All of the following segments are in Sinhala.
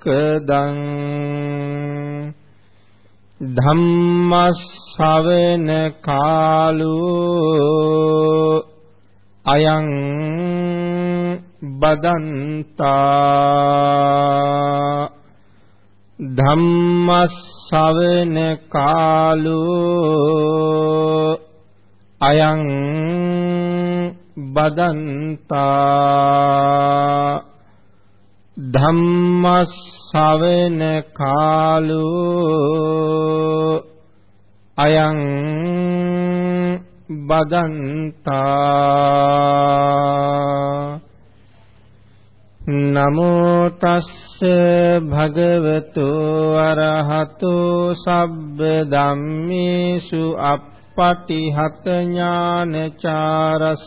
මොක්කදං ධම්මස්සවෙන කාලෝ අයං බදන්තා ධම්මස්සවෙන කාලෝ අයං බදන්තා ධම්මස්සවෙන කාලෝ අයං බදන්තා නමෝ තස්ස භගවතු අරහතු සබ්බ ධම්මේසු අප්පටිහත ඥානචාරස්ස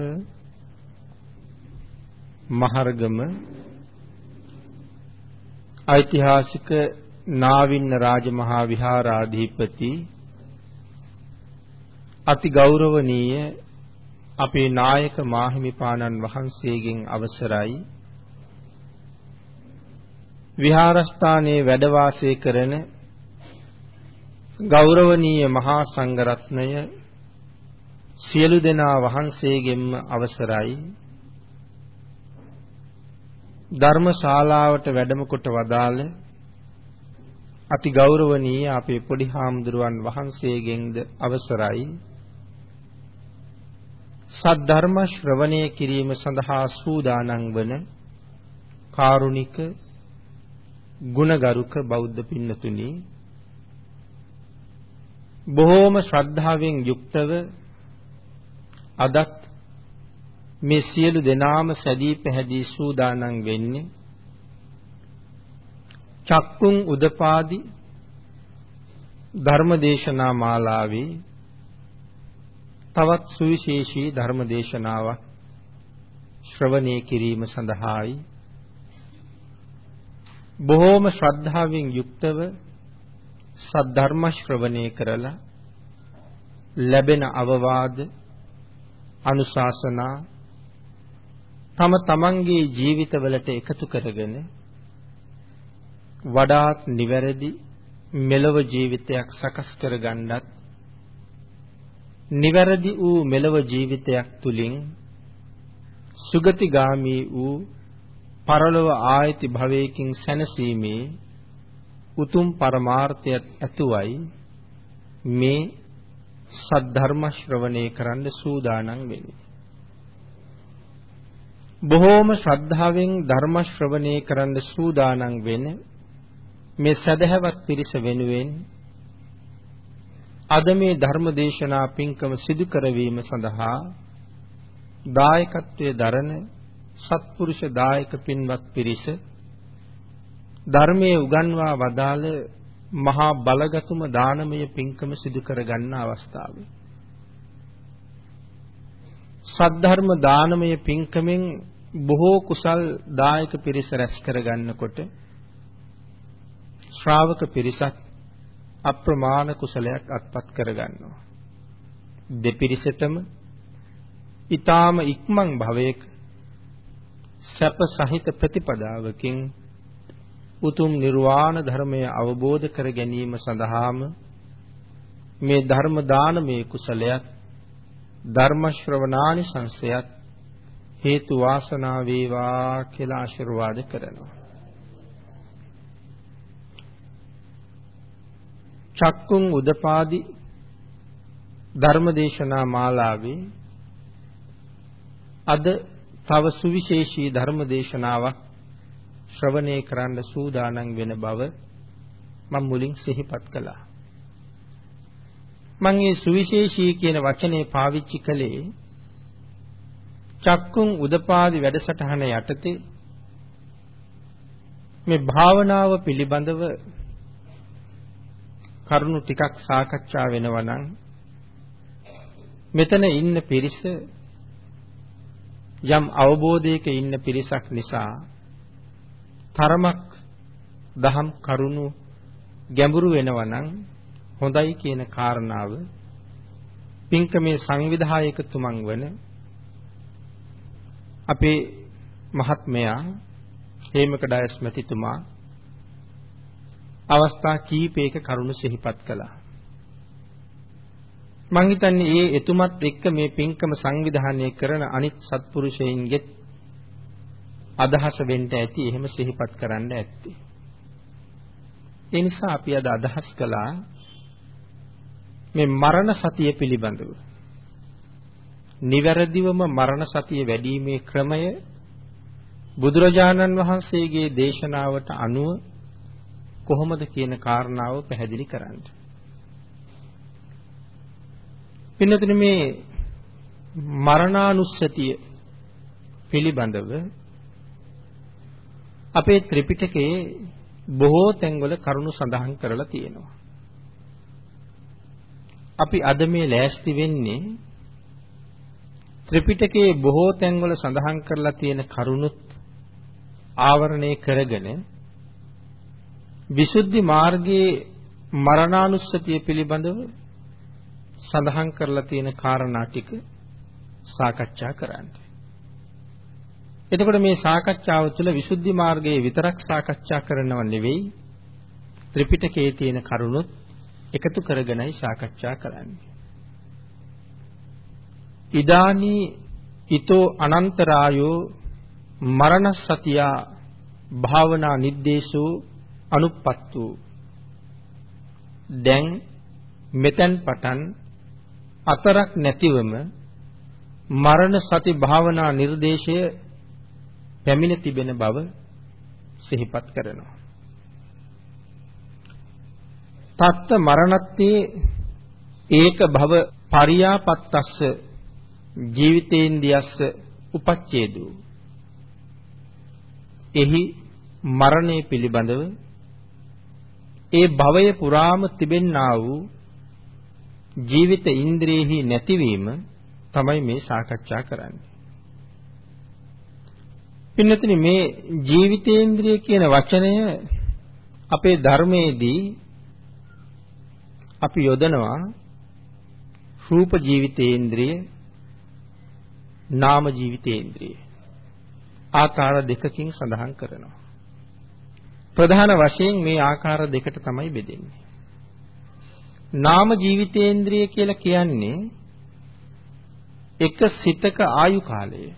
මහර්ගම ඓතිහාසික නාවින්න රාජමහා විහාරාධිපති අති ගෞරවනීය අපේ නායක මාහිමිපාණන් වහන්සේගෙන් අවසරයි. විහාරස්ථානයේ වැඩ වාසය කරන ගෞරවනීය මහා සංඝරත්නය සියලු දෙනා වහන්සේගෙන්ම අවසරයි. ධර්ම ශාලාවට වැඩම කොට වදාළ අති ගෞරවනීය අපේ පොඩි හාමුදුරුවන් වහන්සේගෙන්ද අවසරයි. සද්ධර්ම ශ්‍රවණය කිරීම සඳහා සූදානම් වන කාරුණික ගුණගරුක බෞද්ධ පින්නතුනි බොහෝම ශ්‍රද්ධාවෙන් යුක්තව අදත් මේ සියලු දෙනාම සැදී පැහැදී සූදානම් වෙන්නේ චක්කුන් උදපාදි ධර්මදේශනා මාලාවේ තවත් සුවිශේෂී ධර්මදේශනාවක් ශ්‍රවණය කිරීම සඳහායි. බොහෝම ශ්‍රද්ධාවෙන් යුක්තව සද්ධර්ම ශ්‍රවණය කරලා ලැබෙන අවවාද අනුශාසනා තම තමන්ගේ ජීවිතවලට එකතු කරගෙන වඩාත් නිවැරදි මෙලව ජීවිතයක් සකස් කරගන්නත් නිවැරදි වූ මෙලව ජීවිතයක් තුලින් සුගතිගාමී වූ පරලොව ආයති භවයකින් සැනසීමේ උතුම් පරමාර්ථයක් ඇතුවයි මේ සද්ධර්ම ශ්‍රවණය කරන්න සූදානම් වෙන්නේ. බොහෝම ශ්‍රද්ධාවෙන් ධර්ම ශ්‍රවණය කරන්න සූදානම් වෙන මේ සදහැවත් පිරිස වෙනුවෙන් අද මේ ධර්ම දේශනා පින්කම සිදු කරවීම සඳහා දායකත්වයේ දරන සත්පුරුෂ දායක පින්වත් පිරිස ධර්මයේ උගන්වා වදාළ මහා බලගතුම දානමය පින්කම සිදු කර ගන්න අවස්ථාවේ. සද්ධර්ම දානමය පින්කමෙන් බොහෝ කුසල් දායක පිරිස රැස් කර ගන්නකොට ශ්‍රාවක පිරිසක් අප්‍රමාණ කුසලයක් අත්පත් කර ගන්නවා දෙපිරිසටම ඊ타ම ඉක්මන් භවයක සැප සහිත ප්‍රතිපදාවකින් උතුම් නිර්වාණ ධර්මය අවබෝධ කර ගැනීම සඳහාම මේ ධර්ම දානමේ කුසලයක් ධර්ම ශ්‍රවණානි සංසයත් හේතු වාසනා වේවා කියලා ආශිර්වාද කරනවා. චක්කුම් උදපාදි ධර්මදේශනා මාලාවේ අද තව සුවිශේෂී ධර්ම දේශනාවක් ශ්‍රවණය කරන්න සූදානම් වෙන බව මම මුලින් සිහිපත් කළා. මම මේ සුවිශේෂී කියන වචනේ පාවිච්චි කළේ චක්කුම් උදපාදි වැඩසටහන යටතේ මේ භාවනාව පිළිබඳව කරුණු ටිකක් සාකච්ඡා වෙනවා නම් මෙතන ඉන්න පිරිස යම් අවබෝධයක ඉන්න පිරිසක් නිසා තරමක් දහම් කරුණු ගැඹුරු වෙනවා නම් හොඳයි කියන කාරණාව පින්කමේ සංවිධායකතුමන් වන අපේ මහත්මයා හේමක ඩයස් මැතිතුමා අවස්ථා කීපයක කරුණු සිහිපත් කළා. මං හිතන්නේ ඒ එතුමත් එක්ක මේ පින්කම සංවිධානය කරන අනිත් සත්පුරුෂයින්ගෙත් අදහස වෙන්න ඇති එහෙම සිහිපත් කරන්න ඇත්තේ. ඒ නිසා අපි අද අදහස් කළා මේ මරණ සතිය පිළිබඳව. නිවැරදිවම මරණ සතිය වැඩිීමේ ක්‍රමය බුදුරජාණන් වහන්සේගේ දේශනාවට අනුව කොහොමද කියන කාරණාව පැහැදිලි කරන්නේ. පින්නතුනේ මේ මරණානුස්සතිය පිළිබඳව අපේ ත්‍රිපිටකයේ බොහෝ තැන්වල කරුණු සඳහන් කරලා තියෙනවා. අපි අද මේ ලෑස්ති වෙන්නේ ත්‍රිපිටකයේ බොහෝ තැන්වල සඳහන් කරලා තියෙන කරුණුත් ආවරණය කරගෙන විසුද්ධි මාර්ගයේ මරණානුස්සතිය පිළිබඳව සඳහන් කරලා තියෙන කාරණා ටික සාකච්ඡා කරන්න. එතකොට මේ සාකච්ඡාව තුළ විසුද්ධි මාර්ගයේ විතරක් සාකච්ඡා කරනව නෙවෙයි ත්‍රිපිටකයේ තියෙන කරුණුත් එකතු කරගෙනයි සාකච්ඡා කරන්නේ. ඉදානි ඊතෝ අනන්තරායෝ මරණ සතියා භාවනා නිද්දේශෝ අනුප්පත්තු දැන් මෙතෙන් පටන් අතරක් නැතිවම මරණ සති භාවනා නිර්දේශය පැමිණ තිබෙන බව සිහිපත් කරනවා. තත්ත මරණත්තේ ඒක භව පරියාපත්තස්ස ජීවිතේන්දියස්ස උපච්ඡේදු. එහි මරණය පිළිබඳව ඒ භවය පුරාම තිබෙන්නා වූ ජීවිත ඉන්ද්‍රියෙහි නැතිවීම තමයි මේ සාකච්ඡා කරන්නේ. පින්නතුනි මේ ජීවිතේන්ද්‍රිය කියන වචනය අපේ ධර්මයේදී අපි යොදනවා රූප ජීවිතේන්ද්‍රිය නාම ජීවිතේන්ද්‍රිය ආකාර දෙකකින් සඳහන් කරනවා ප්‍රධාන වශයෙන් මේ ආකාර දෙකට තමයි බෙදෙන්නේ නාම ජීවිතේන්ද්‍රිය කියලා කියන්නේ එක සිතක ආයු කාලය.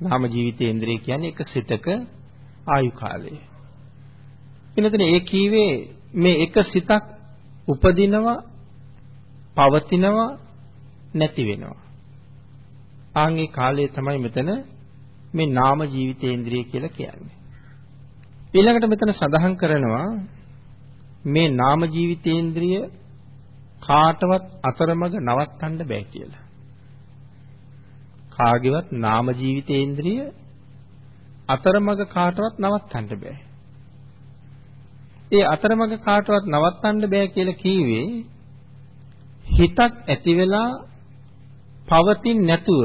නාම ජීවිතේන්ද්‍රය කියන්නේ එක සිතක ආයු කාලය. එනතන ඒ කීවේ මේ එක සිතක් උපදිනවා පවතිනවා නැති වෙනවා. ආන්ගේ කාලය තමයි මෙතන මේ නාම ජීවිතේන්ද්‍රිය කියලා කියන්නේ. ඊළඟට මෙතන සඳහන් කරනවා මේ නාම ජීවිතේන්ද්‍රිය කාටවත් අතරමඟ නවත්තන්න බෑ කියලා. කාගේවත් නාම ජීවිතේන්ද්‍රිය අතරමඟ කාටවත් නවත්තන්න බෑ. ඒ අතරමඟ කාටවත් නවත්තන්න බෑ කියලා කීවේ හිතක් ඇති වෙලා පවතින් නැතුව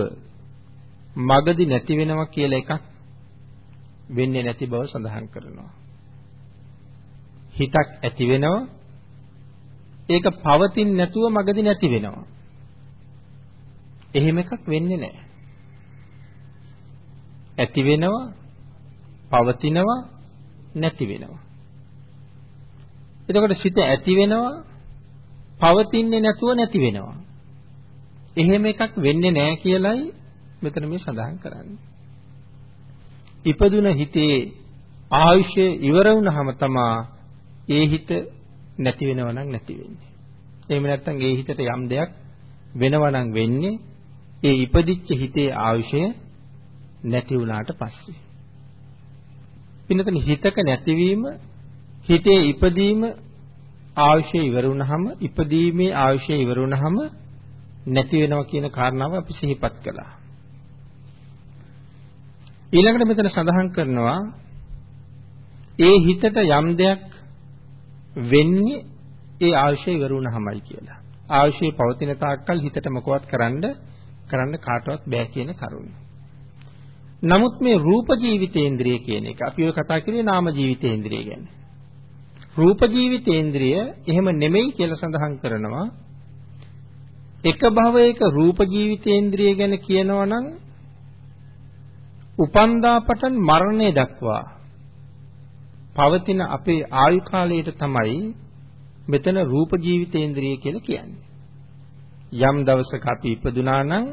මගදි නැති වෙනවා කියලා එකක් වෙන්නේ නැති බව සඳහන් කරනවා. හිතක් ඇති වෙනවා ඒක පවතින් නැතුව මගදි නැති වෙනවා. එහෙම එකක් වෙන්නේ නැහැ. ඇති වෙනවා පවතිනවා නැති වෙනවා. එතකොට සිත ඇති වෙනවා පවතින්නේ නැතුව නැති වෙනවා. එහෙම එකක් වෙන්නේ නැහැ කියලයි මෙතන මේ සඳහන් කරන්නේ. ඉපදුන හිතේ ආයුෂය ඉවර වුණාම තමා ඒ හිත නැති වෙනව නම් නැති වෙන්නේ. එහෙම නැත්නම් ඒ හිතට යම් දෙයක් වෙනව නම් වෙන්නේ ඒ ඉපදිච්ච හිතේ ආයුෂය නැති වුණාට පස්සේ. පින්නතන හිතක නැතිවීම හිතේ ඉපදීම ආයුෂය ඉවර වුණාම ඉපදීමේ ආයුෂය ඉවර වුණාම නැති වෙනවා කියන කාරණාව අපි සිහිපත් කළා. ඊළඟට මෙතන සඳහන් කරනවා ඒ හිතට යම් දෙයක් වෙන්නේ ඒ ආයුෂය ඉවර වුණාමයි කියලා. ආයුෂය පවතින තාක්කල් හිතට මොකවත් කරන්න කරන්න කාටවත් බෑ කියන කරුණ. නමුත් මේ රූප ජීවිතේන්ද්‍රිය කියන එක අපි ඔය කතා කරේ නාම ජීවිතේන්ද්‍රිය ගැන. රූප ජීවිතේන්ද්‍රිය එහෙම නෙමෙයි කියලා සඳහන් කරනවා. එක භවයක රූප ජීවිතේන්ද්‍රිය ගැන කියනවා නම් උපන්දා පටන් මරණය දක්වා පවතින අපේ ආයු කාලයට තමයි මෙතන රූප ජීවිතේන්ද්‍රිය කියලා කියන්නේ. යම් දවසක අපි ඉපදුනා නම්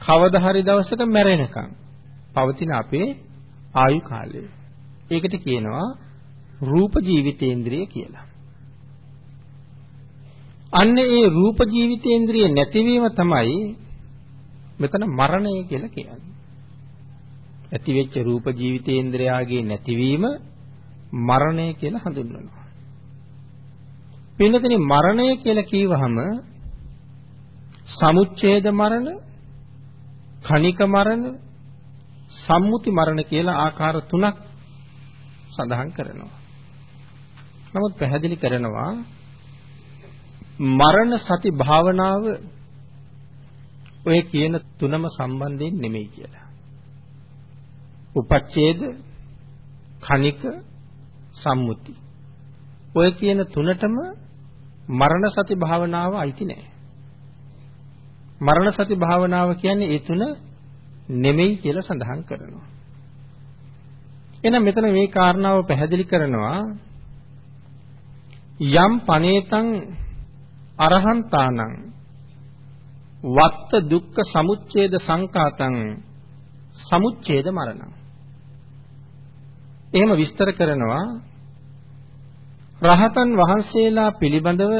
කවදා හරි දවසක මැරෙනකම් පවතින අපේ ආයු කාලය. ඒකට කියනවා රූප ජීවිතේන්ද්‍රිය කියලා. අන්න ඒ රූප ජීවිතේන්ද්‍රිය නැතිවීම තමයි මෙතන මරණය කියලා කියන්නේ. ඇතිවෙච්ච රූප ජීවිතේන්ද්‍රයාගේ නැතිවීම මරණය කියලා හඳුන්වනවා. පින්නතනේ මරණය කියලා කියවහම සමුච්ඡේද මරණ, කණික මරණ, සම්මුති මරණ කියලා ආකාර තුනක් සඳහන් කරනවා. නමුත් පැහැදිලි කරනවා මරණ සති භාවනාව ඔය කියන තුනම සම්බන්ධයෙන් නෙමෙයි කියලා. උපච්ඡේද කණික සම්මුති. ඔය කියන තුනටම මරණ සති භාවනාව අයිති නෑ. මරණ සති භාවනාව කියන්නේ ඒ තුන නෙමෙයි කියලා සඳහන් කරනවා. එහෙනම් මෙතන මේ කාරණාව පැහැදිලි කරනවා යම් පනේතං අරහන්තානං වත්ත දුක්ඛ සමුච්ඡේද සංකාතං සමුච්ඡේද මරණං එහෙම විස්තර කරනවා රහතන් වහන්සේලා පිළිබඳව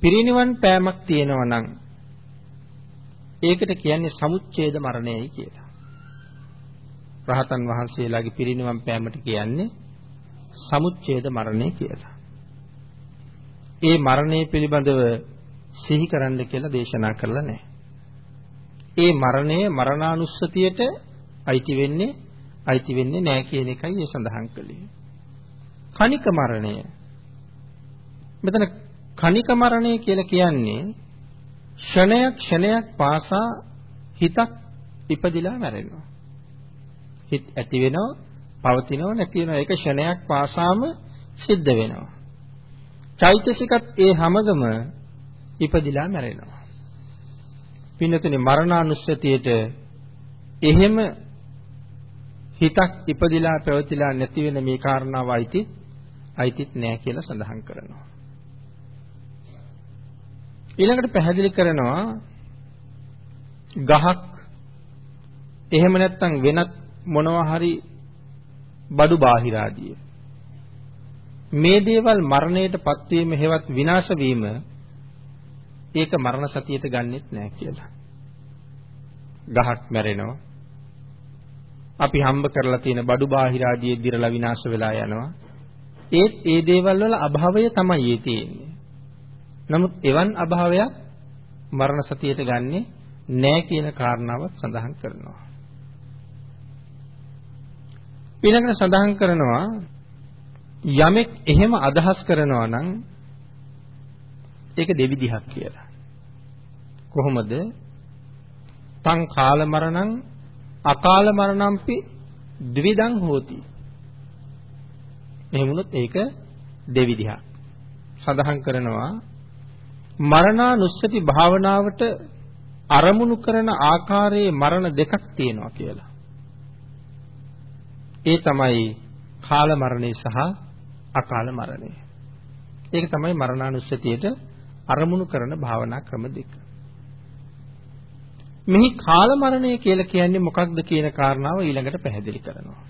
පිරිනිවන් පෑමක් තියෙනවා නම් ඒකට කියන්නේ සමුච්ඡේද මරණයයි කියලා. රහතන් වහන්සේලාගේ පිරිනිවන් පෑමට කියන්නේ සමුච්ඡේද මරණය කියලා. ඒ මරණය පිළිබඳව සිහි කරන්න කියලා දේශනා කරලා නැහැ. ඒ මරණය මරණානුස්සතියට අයිති වෙන්නේ අයිති වෙන්නේ නැහැ කියන එකයි ඒ සඳහන් කළේ. කණික මරණය. මෙතන කණික මරණය කියලා කියන්නේ ක්ෂණයක් ක්ෂණයක් පාසා හිතක් ඉපදිලා මැරෙනවා. හිත ඇති වෙනවා, පවතිනව නැති වෙනවා. ඒක ක්ෂණයක් පාසාම සිද්ධ වෙනවා. චෛතසිකත් ඒ හැමගම ඉපදිලා මැරෙනවා. පින්නතුනේ මරණානුස්සතියට එහෙම හිතක් ඉපදිලා පැවතිලා නැති වෙන මේ කාරණාව අයිති අයිතිත් නෑ කියලා සඳහන් කරනවා. ඊළඟට පැහැදිලි කරනවා ගහක් එහෙම නැත්නම් වෙනත් මොනවා හරි බඩු බාහිර ආදිය මේ දේවල් මරණයටපත් වීම හේවත් විනාශ වීම ඒක මරණ සතියට ගන්නෙත් නෑ කියලා. ගහක් මැරෙනවා. අපි හම්බ කරලා තියෙන බඩු බාහිර ආදී දිරලා විනාශ වෙලා යනවා. ඒත් ඒ දේවල් වල අභාවය තමයි ඒ තියෙන්නේ. නමුත් එවන් අභාවයක් මරණ සතියට ගන්නෙ නෑ කියන කාරණාවත් සඳහන් කරනවා. ඊළඟට සඳහන් කරනවා යමෙක් එහෙම අදහස් කරනවා නම් ඒක දෙවිදිහක් කියලා. කොහොමද? තං කාල මරණං අකාල මරණම්පි ද්විදං හෝති. එහෙම වුණොත් ඒක දෙවිදිහක්. සඳහන් කරනවා මරණානුස්සති භාවනාවට අරමුණු කරන ආකාරයේ මරණ දෙකක් තියෙනවා කියලා. ඒ තමයි කාල මරණය සහ අකාල මරණය. ඒක තමයි මරණානුස්සතියට අරමුණු කරන භාවනා ක්‍රම දෙක. මෙහි කාල මරණය කියලා කියන්නේ මොකක්ද කියන කාරණාව ඊළඟට පැහැදිලි කරනවා.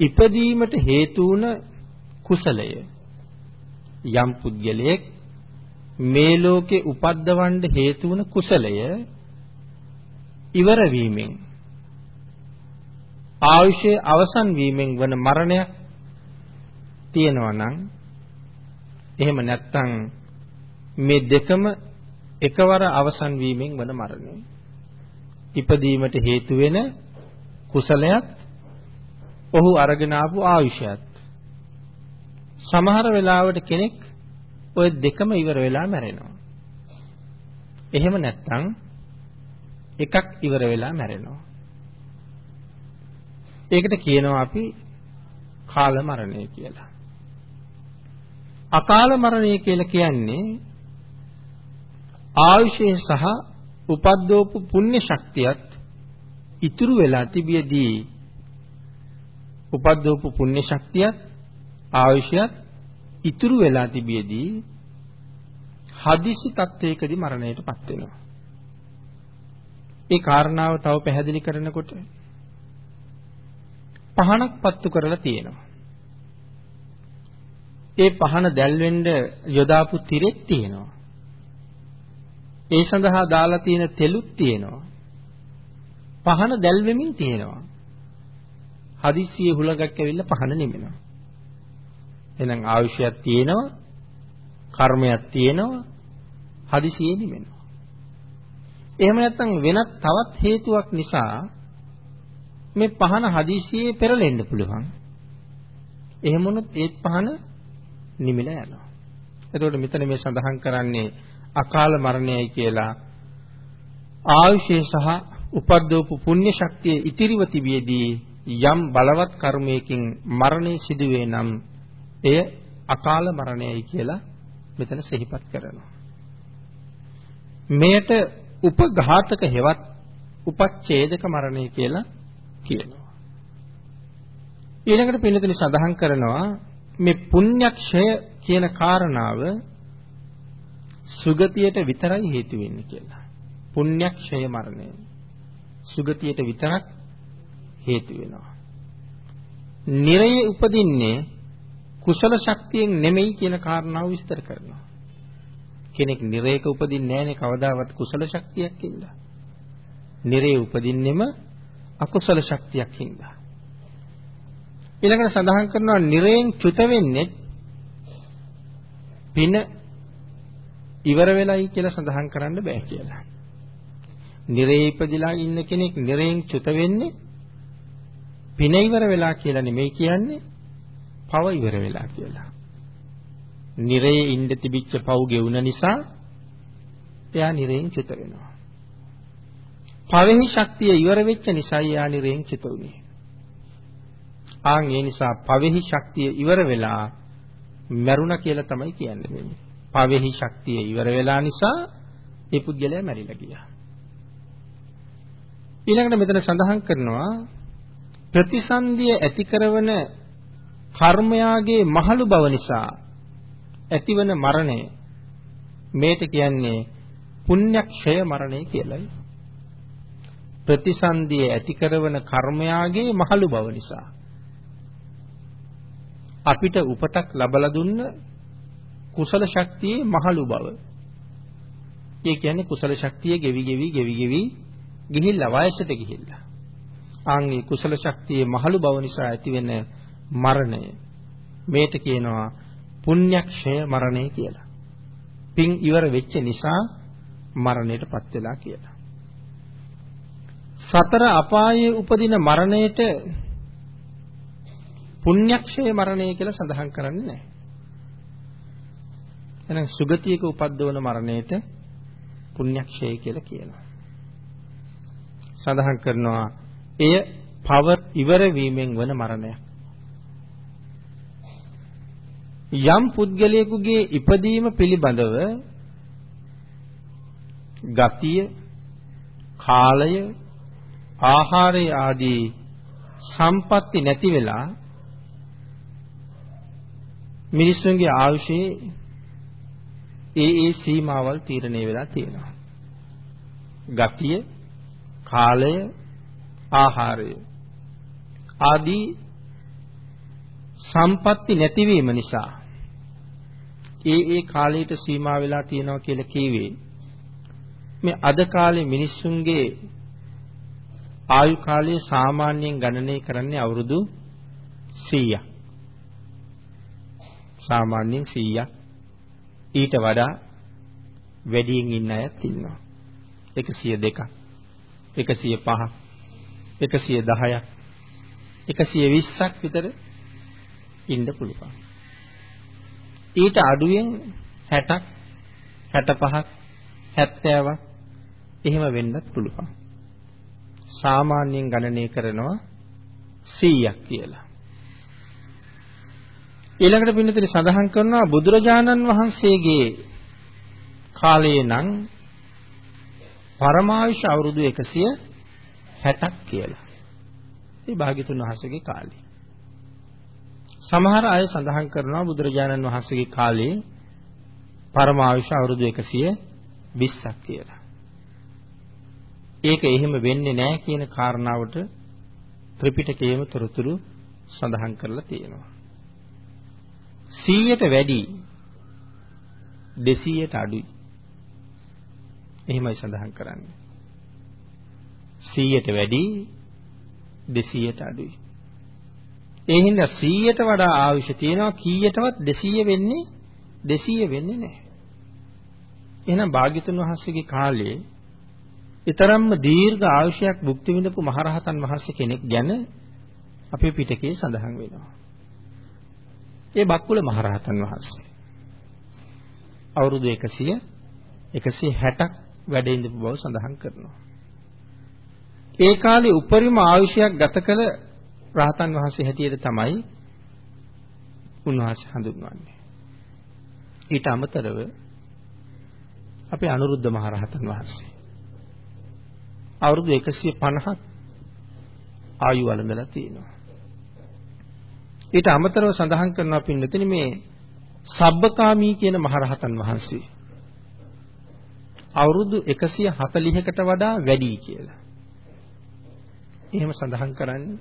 ඉපදීමට හේතු වුණ කුසලය යම් පුද්ගලයෙක් මේ ලෝකේ උපද්දවන්න හේතු වුණ කුසලය ඉවර වීමෙන් ආයුෂයේ අවසන් වීමෙන් වන මරණයක් තියෙනවා නම් එහෙම නැත්නම් මේ දෙකම එකවර අවසන් වීමෙන් වන මරණය. ඉපදීමට හේතු වෙන කුසලයක් ඔහු අරගෙන ආපු ආයුෂයත්. සමහර වෙලාවට කෙනෙක් ওই දෙකම ඉවර වෙලා මැරෙනවා. එහෙම නැත්නම් එකක් ඉවර වෙලා මැරෙනවා. ඒකට කියනවා අපි කාල මරණය කියලා. අකාල මරණය කියලා කියන්නේ ආයුෂය සහ උපද්දෝපු පුණ්‍ය ශක්තියත් ඉතුරු වෙලා තිබියදී උපද්දෝපු පුණ්‍ය ශක්තියත් ආයුෂයත් ඉතුරු වෙලා තිබියදී හදිසි තත්වයකදී මරණයටපත් වෙනවා. ඒ කාරණාව තව පැහැදිලි කරනකොට පහනක් පත්තු කරලා තියෙනවා. ඒ පහන දැල්වෙන්න යොදාපු තිරෙත් තියෙනවා. ඒ සඳහා දාලා තියෙන තෙලුත් තියෙනවා. පහන දැල්වෙමින් තියෙනවා. හදිස්සියේ හුලඟක් ඇවිල්ලා පහන නිවෙනවා. එහෙනම් ආයුෂයක් තියෙනවා, කර්මයක් තියෙනවා, හදිසියේ නිවෙනවා. එහෙම නැත්නම් වෙනත් තවත් හේතුවක් නිසා මේ පහන හදිසියේ පෙරලෙන්න පුළුවන්. එහෙම වුණොත් ඒත් පහන නිමිලා යනවා. එතකොට මෙතන මේ සඳහන් කරන්නේ අකාල මරණයයි කියලා ආයුෂය සහ උපද්දවපු පුණ්‍ය ශක්තිය ඉතිරිව තිබියදී යම් බලවත් කර්මයකින් මරණය සිදුවේ නම් එය අකාල මරණයයි කියලා මෙතන සිහිපත් කරනවා. මෙයට උපඝාතක හෙවත් උපච්ඡේදක මරණය කියලා කියනවා. ඊළඟට පින්නතුනි සඳහන් කරනවා මේ පුණ්‍යක්ෂය කියන කාරණාව සුගතියට විතරයි හේතු වෙන්නේ කියලා. පුණ්‍යක්ෂය මරණය. සුගතියට විතරක් හේතු වෙනවා. නිරයේ උපදින්නේ කුසල ශක්තියෙන් නෙමෙයි කියන කාරණාව විස්තර කරනවා. කෙනෙක් නිරේක උපදින්නේ නැහැනේ කවදාවත් කුසල ශක්තියක් ඉඳලා. නිරේ උපදින්නෙම අකුසල ශක්තියක් හින්දා. ඊළඟට සඳහන් කරනවා නිරයෙන් චුත වෙන්නේ පින ඉවර වෙලයි කියලා සඳහන් කරන්න බෑ කියලා. නිරේ ඉපදිලා ඉන්න කෙනෙක් නිරයෙන් චුත වෙන්නේ පින ඉවර වෙලා කියලා නෙමෙයි කියන්නේ පව ඉවර වෙලා කියලා. නිරේ ඉන්න තිබිච්ච පව් ගෙවුන නිසා එයා නිරයෙන් චුත වෙනවා. පවෙහි ශක්තිය ඉවර වෙච්ච නිසා එයා නිරයෙන් චුත වුනේ. ආන් ඒ නිසා පවෙහි ශක්තිය ඉවර වෙලා මැරුණා කියලා තමයි කියන්නේ. පවෙහි ශක්තිය ඉවර වෙලා නිසා ඒ පුද්ගලයා මැරිලා ගියා. ඊළඟට මෙතන සඳහන් කරනවා ප්‍රතිසන්දිය ඇති කරන කර්මයාගේ මහලු බව නිසා ඇතිවන මරණය මේට කියන්නේ පුණ්‍යක්ෂය මරණය කියලයි. ප්‍රතිසන්දිය ඇති කරන කර්මයාගේ මහලු බව නිසා අපිට උපතක් ලබලා දුන්න කුසල ශක්තියේ මහලු බව. ඒ කියන්නේ කුසල ශක්තිය ගෙවි ගෙවි ගෙවි ගෙවි ගිහිල්ලා වයසට ගිහිල්ලා. ආන්ගේ කුසල ශක්තියේ මහලු බව නිසා ඇතිවෙන මරණය. මේට කියනවා පුණ්‍යක්ෂය මරණය කියලා. පින් ඉවර වෙච්ච නිසා මරණයටපත් වෙලා කියලා. සතර අපායේ උපදින මරණයට පුණ්‍යක්ෂය මරණය කියලා සඳහන් කරන්නේ නැහැ. එහෙනම් සුගතියක උපද්දවන මරණයට පුණ්‍යක්ෂය කියලා කියනවා. සඳහන් කරනවා එය පව ඉවර වීමෙන් වන මරණයක්. යම් පුද්ගලයෙකුගේ ඉපදීම පිළිබඳව ගතිය කාලය ආහාරය ආදී සම්පatti නැති වෙලා මිනිස්සුන්ගේ ආයුෂයේ ඒ ඒ සීමාවල් තීරණය වෙලා තියෙනවා. ගතිය, කාලය, ආහාරය ආදී සම්පatti නැතිවීම නිසා ඒ ඒ කාලයට සීමා වෙලා තියෙනවා කියලා කියවේ මේ අද කාලේ මිනිස්සුන්ගේ ආයු කාලය සාමාන්‍යයෙන් ගණනය කරන්නේ අවුරුදු 100ක්. සාමාන්‍යයෙන් 100ක්. ඊට වඩා වැඩියෙන් ඉන්න අයත් ඉන්නවා. 102ක්. 105ක්. 110ක්. 120ක් විතර ඉන්න පුළුවන්. ඊට අඩුවෙන් 60ක් 65ක් 70ක් එහෙම වෙන්නත් පුළුවන්. සාමාන්‍යයෙන් ගණනය කරනවා 100ක් කියලා. ඊළඟට පින්නතේ සඳහන් කරනවා බුදුරජාණන් වහන්සේගේ කාලයේ නම් පරමායුෂ අවුරුදු 160ක් කියලා. ඒ භාග්‍යතුන් වහන්සේගේ කාලේ. සමහර අය සඳහන් කරනවා බුදුරජාණන් වහන්සේගේ කාලේ පරමායුෂ අවුරුදු 120ක් කියලා. ඒක එහෙම වෙන්නේ නැහැ කියන කාරණාවට ත්‍රිපිටකයේම තොරතුරු සඳහන් කරලා තියෙනවා. 100ට වැඩි 200ට අඩුයි. එහෙමයි සඳහන් කරන්නේ. 100ට වැඩි 200ට අඩුයි. ඒ හින්දා 100ට වඩා ආයුෂ තියෙනවා කීයටවත් 200 වෙන්නේ 200 වෙන්නේ නැහැ. එහෙනම් භාග්‍යතුන් වහන්සේගේ කාලේ ඊතරම්ම දීර්ඝ ආයුෂයක් භුක්ති විඳපු මහරහතන් වහන්සේ කෙනෙක් ගැන අපේ පිටකේ සඳහන් වෙනවා. ඒ බක්කුල මහරහතන් වහන්සේ. අවුරුදු 100 160ක් වැඩ ඉඳපු බව සඳහන් කරනවා. ඒ කාලේ උපරිම ආයුෂයක් ගත කළ රහතන් වහන්සේ හැටියට තමයි උන්වහන්සේ හඳුන්වන්නේ. ඊට අමතරව අපේ අනුරුද්ධ මහරහතන් වහන්සේ අවුරුදු 150ක් ආයු වළඳලා තියෙනවා. ඊට අමතරව සඳහන් කරනවා පින්නතනි මේ සබ්බකාමී කියන මහරහතන් වහන්සේ අවුරුදු 140කට වඩා වැඩි කියලා. එහෙම සඳහන් කරන්නේ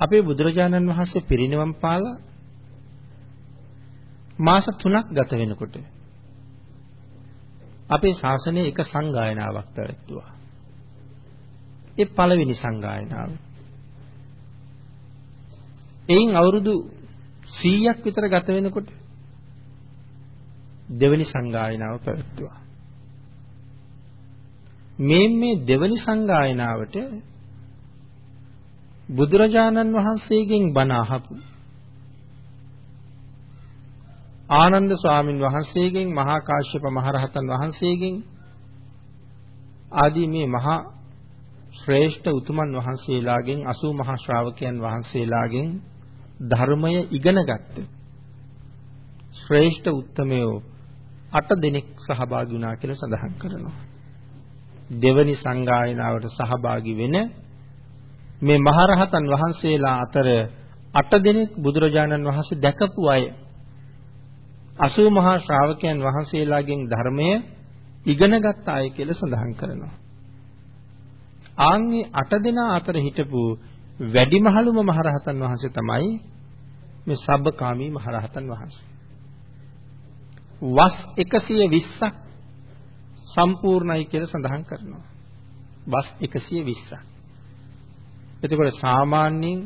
අපේ බුදුරජාණන් වහන්සේ පිරිනිවන් පාලා මාස 3ක් ගත වෙනකොට අපේ ශාසනයේ එක සංගායනාවක් පැවැත්තුවා. ඒ පළවෙනි සංගායනාව. එයින් අවුරුදු 100ක් විතර ගත වෙනකොට දෙවනි සංගායනාව පැවැත්තුවා. මේ මේ දෙවනි සංගායනාවට බුදුරජාණන් වහන්සේගෙන් බණ අහපු ආනන්ද ස්වාමින් වහන්සේගෙන් මහා කාශ්‍යප මහරහතන් වහන්සේගෙන් ආදී මේ මහා ශ්‍රේෂ්ඨ උතුමන් වහන්සේලාගෙන් 80 මහා ශ්‍රාවකයන් වහන්සේලාගෙන් ධර්මය ඉගෙනගත්ත ශ්‍රේෂ්ඨ උත්තමයෝ 8 දෙනෙක් සහභාගී වුණා කියලා සඳහන් කරනවා. දෙවනි සංගායනාවට සහභාගී වෙන මේ මහරහතන් වහන්සේලා අතර 8 දෙනෙක් බුදුරජාණන් වහන්සේ දැකපු අය 80 මහා ශ්‍රාවකයන් වහන්සේලාගෙන් ධර්මය ඉගෙනගත් අය කියලා සඳහන් කරනවා. ආන්ගේ 8 දෙනා අතර හිටපු වැඩිමහලුම මහරහතන් වහන්සේ තමයි මේ සබ්බකාමී මහරහතන් වහන්සේ. වස් 120ක් සම්පූර්ණයි කියලා සඳහන් කරනවා. වස් 120ක්. එතකොට සාමාන්‍යයෙන්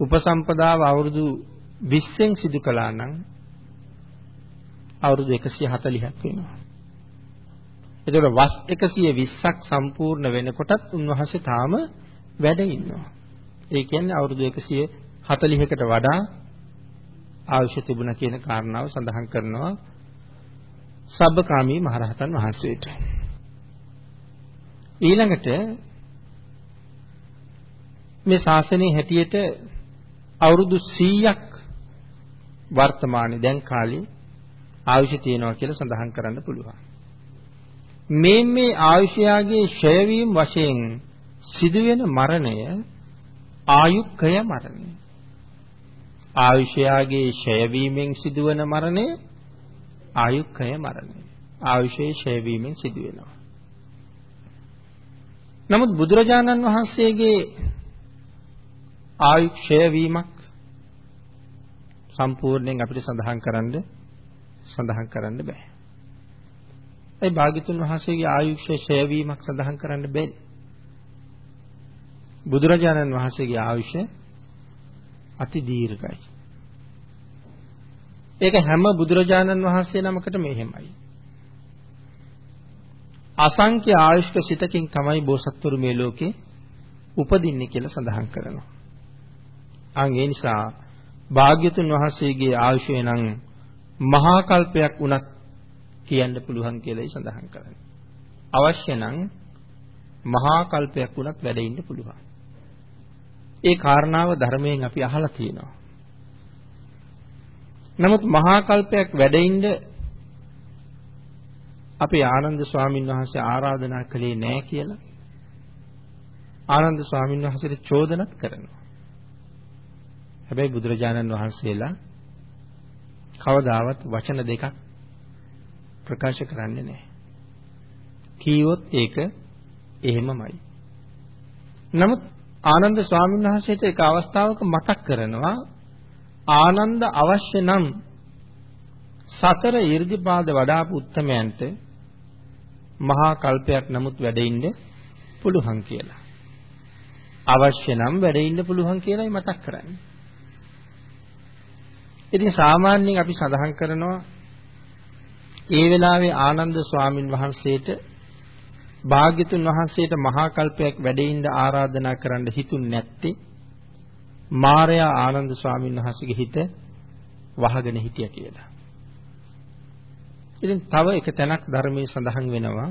උපසම්පදාව අවුරුදු 20න් සිදු කළා නම් අවුරුදු 140ක් වෙනවා. එතකොට වස් 120ක් සම්පූර්ණ වෙනකොටත් උන්වහන්සේ තාම වැඩ ඉන්නවා. ඒ කියන්නේ අවුරුදු 140කට වඩා ආයුෂ තිබුණා කියන කාරණාව සඳහන් කරනවා සබ්බකාමී මහරහතන් වහන්සේට. ඊළඟට මේ ශාසනයේ හැටියට අවුරුදු 100ක් වර්තමානයේ දැන් කාලේ ආයුෂ තියෙනවා කියලා සඳහන් කරන්න පුළුවන්. මේ මේ ආයුෂයාගේ ඡය වීම වශයෙන් සිදුවෙන මරණය ආයුක්කය මරණය. ආයුෂයාගේ ඡය වීමෙන් සිදුවන මරණය ආයුක්කය මරණය. ආයුෂයේ ඡය වීමෙන් සිදුවෙනවා. නමුත් බුදුරජාණන් වහන්සේගේ ආයුක්ෂය වීමක් සම්පූර්ණයෙන් අපිට සඳහන් කරන්න සඳහන් කරන්න බෑ. ඒ භාග්‍යතුන් වහන්සේගේ ආයුක්ෂය ඡය වීමක් සඳහන් කරන්න බැරි. බුදුරජාණන් වහන්සේගේ ආයුෂ අති දීර්ඝයි. ඒක හැම බුදුරජාණන් වහන්සේ නමකටම එහෙමයි. අසංඛ්‍ය ආයුෂ්ක සිතකින් තමයි බෝසත්තුරු මේ ලෝකේ උපදින්නේ කියලා සඳහන් කරනවා. අන් ඒ නිසා භාග්‍යතුන් වහන්සේගේ ආයුෂය නම් මහා කල්පයක් වුණත් කියන්න පුළුවන් කියලායි සඳහන් කරන්නේ. අවශ්‍ය නම් මහා කල්පයක් වුණත් වැඩ ඉන්න පුළුවන්. ඒ කාරණාව ධර්මයෙන් අපි අහලා තියෙනවා. නමුත් මහා කල්පයක් වැඩ ඉන්න අපේ ආනන්ද ස්වාමීන් වහන්සේ ආරාධනා කළේ නැහැ කියලා ආනන්ද ස්වාමීන් වහන්සේට චෝදනත් කරනවා. හැබැයි බුදුරජාණන් වහන්සේලා කවදාවත් වචන දෙකක් ප්‍රකාශ කරන්නේ නැහැ. කීවොත් ඒක එහෙමමයි. නමුත් ආනන්ද ස්වාමීන් වහන්සේට එක අවස්ථාවක මතක් කරනවා ආනන්ද අවශ්‍ය නම් සතර 이르දිපාද වඩාපු උත්තමයන්ට මහා කල්පයක් නමුත් වැඩ ඉන්න පුළුවන් කියලා. අවශ්‍ය නම් වැඩ ඉන්න පුළුවන් කියලායි මතක් කරන්නේ. ඉතින් සාමාන්‍යයෙන් අපි සඳහන් කරනවා ඒ වෙලාවේ ආනන්ද ස්වාමින් වහන්සේට භාග්‍යතුන් වහන්සේට මහා කල්පයක් වැඩෙන්න ආරාධනා කරන්න හිතුන්නේ නැත්තේ මාරයා ආනන්ද ස්වාමින් වහන්සේගේ හිත වහගෙන හිටියා කියලා. ඉතින් තව එක තැනක් ධර්මයේ සඳහන් වෙනවා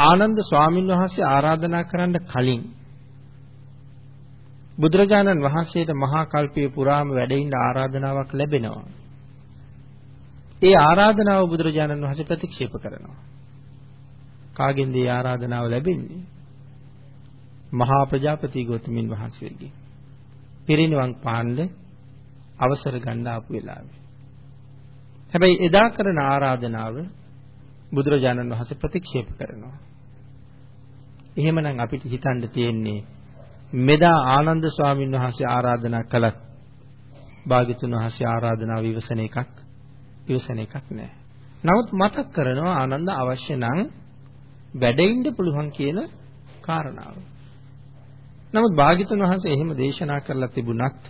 ආනන්ද ස්වාමින් වහන්සේ ආරාධනා කරන්න කලින් බුදුරජාණන් වහන්සේට මහා කල්පයේ පුරාම වැඩ ඉන්න ආරාධනාවක් ලැබෙනවා. ඒ ආරාධනාව බුදුරජාණන් වහන්සේ ප්‍රතික්ෂේප කරනවා. කාගෙන්ද ඒ ආරාධනාව ලැබෙන්නේ? මහා ප්‍රජාපති ගෞතමින් වහන්සේගෙන්. පිරිනිවන් පාන්න අවසර ගන්න ආපු වෙලාවේ. හැබැයි එදා කරන ආරාධනාව බුදුරජාණන් වහන්සේ ප්‍රතික්ෂේප කරනවා. එහෙමනම් අපිට හිතන්න තියෙන්නේ මෙදා ආනන්ද ස්වාමීන් වහන්සේ ආරාධනා කළත් භාග්‍යතුන් වහන්සේ ආරාධනාව ඉවසන එකක් ඉවසන එකක් නෑ. නමුත් මතක් කරනවා ආනන්ද අවශ්‍ය නම් වැඩෙන්න පුළුවන් කියන කාරණාව. නමුත් භාග්‍යතුන් වහන්සේ එහෙම දේශනා කරලා තිබුණත්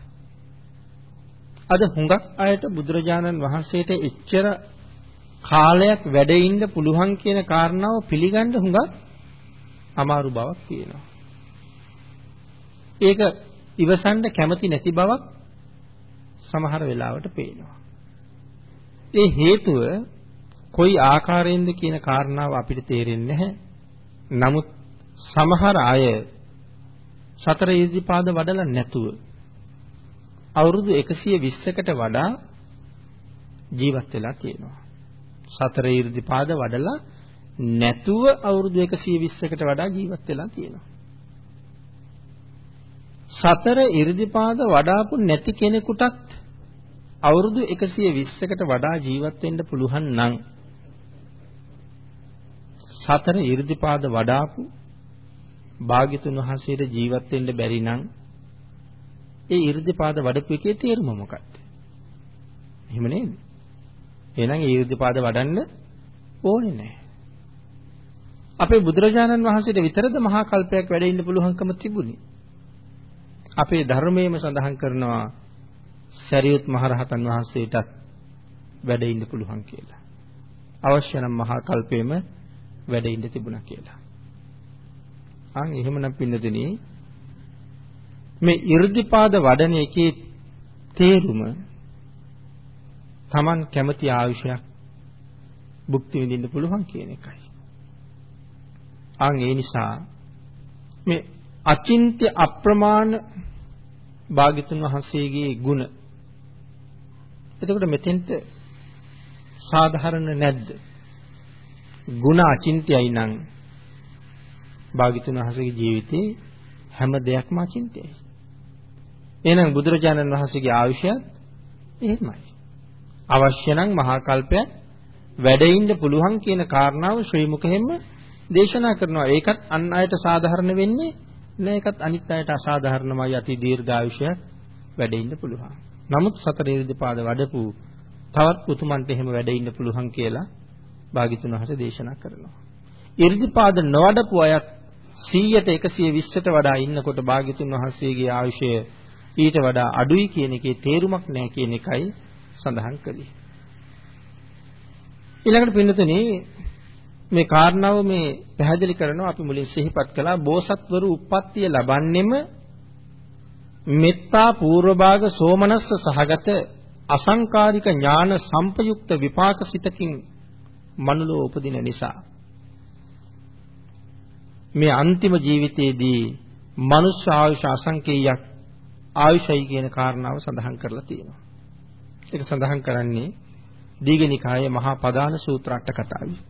අද හුඟක් අයට බුදුරජාණන් වහන්සේට එච්චර කාලයක් වැඩ ඉන්න පුළුවන් කියන කාරණාව පිළිගන්න හුඟක් අමාරු බවක් තියෙනවා. ඒක ඉවසන්න කැමති නැති බවක් සමහර වෙලාවට පේනවා. ඒ හේතුව කොයි ආකාරයෙන්ද කියන කාරණාව අපිට තේරෙන්නේ නැහැ. නමුත් සමහර අය සතර ඉරිදිපාද වඩලා නැතුව අවුරුදු 120කට වඩා ජීවත් වෙලා තියෙනවා. සතර ඉරිදිපාද වඩලා නැතුව අවුරුදු 120කට වඩා ජීවත් වෙලා තියෙනවා. සතර ඉරිදිපාද වඩාපු නැති කෙනෙකුටත් අවුරුදු 120කට වඩා ජීවත් වෙන්න පුළුවන් නම් සතර ඉරිදිපාද වඩාපු භාග්‍යතුන් වහන්සේට ජීවත් වෙන්න බැරි නම් ඒ 이르දිපාද වඩපු එකේ තේරුම මොකක්ද? එහෙම නේද? එහෙනම් ඒ 이르දිපාද වඩන්න ඕනේ නැහැ. අපේ බුදුරජාණන් වහන්සේට විතරද මහා කල්පයක් වැඩ ඉන්න පුළුවන්කම තිබුණේ. අපේ ධර්මයේම සඳහන් කරනවා සරියුත් මහරහතන් වහන්සේටත් වැඩ ඉන්න පුළුවන් කියලා. අවශ්‍ය නම් මහා කල්පේම වැඩ ඉන්න තිබුණා කියලා. අන් එහෙමනම් පින්නදෙනි මේ 이르දිපාද වඩන එකේ තේරුම Taman කැමති ආයුෂයක් භුක්ති විඳින්න පුළුවන් කියන එකයි. අන් ඒ නිසා මේ අචින්ත්‍ය අප්‍රමාණ භාග්‍යතුන් වහන්සේගේ ගුණ එතකොට මෙතෙන්ට සාධාරණ නැද්ද? ಗುಣ අචින්ත්‍යයි නම් භාග්‍යතුන් වහන්සේගේ ජීවිතේ හැම දෙයක්ම අචින්ත්‍යයි. එහෙනම් බුදුරජාණන් වහන්සේගේ ආයුෂයත් එහෙමයි. අවශ්‍ය නම් මහා කල්පයක් වැඩ ඉන්න පුළුවන් කියන කාරණාව ශ්‍රී මුඛයෙන්ම දේශනා කරනවා. ඒකත් අන් අයට සාධාරණ වෙන්නේ නෑ. ඒකත් අනිත් අයට අසාධාරණමයි අති දීර්ඝායුෂයක් වැඩ ඉන්න පුළුවන්. නමුත් සතර ඉරිදිපාද වඩපු තවත් උතුමන්ට එහෙම වැඩ ඉන්න පුළුවන් කියලා භාග්‍යතුන් වහන්සේ දේශනා කරනවා. ඉරිදිපාද නොවඩපු අයත් 100ට 120ට වඩා ඉන්නකොට භාග්‍යතුන් වහන්සේගේ ආයුෂය ඊට වඩා අඩුයි කියන එකේ තේරුමක් නැහැ කියන එකයි සඳහන් කළේ. ඊළඟට පින්නතුනේ මේ කාරණාව මේ පැහැදිලි කරනවා අපි මුලින් සිහිපත් කළා බෝසත්වරු උප්පත්තිය ලබන්නෙම මෙත්තා පූර්වභාග සෝමනස්ස සහගත අසංකාරික ඥාන සංපයුක්ත විපාක සිතකින් මනුලෝ උපදින නිසා මේ අන්තිම ජීවිතයේදී මනුෂ්‍ය ආයුෂ අසංකේයයක් ආයුෂයි කියන කාරණාව සඳහන් කරලා තියෙනවා. ඒක සඳහන් කරන්නේ දීඝනිකායේ මහා පදාන සූත්‍ර අට කතාවේ.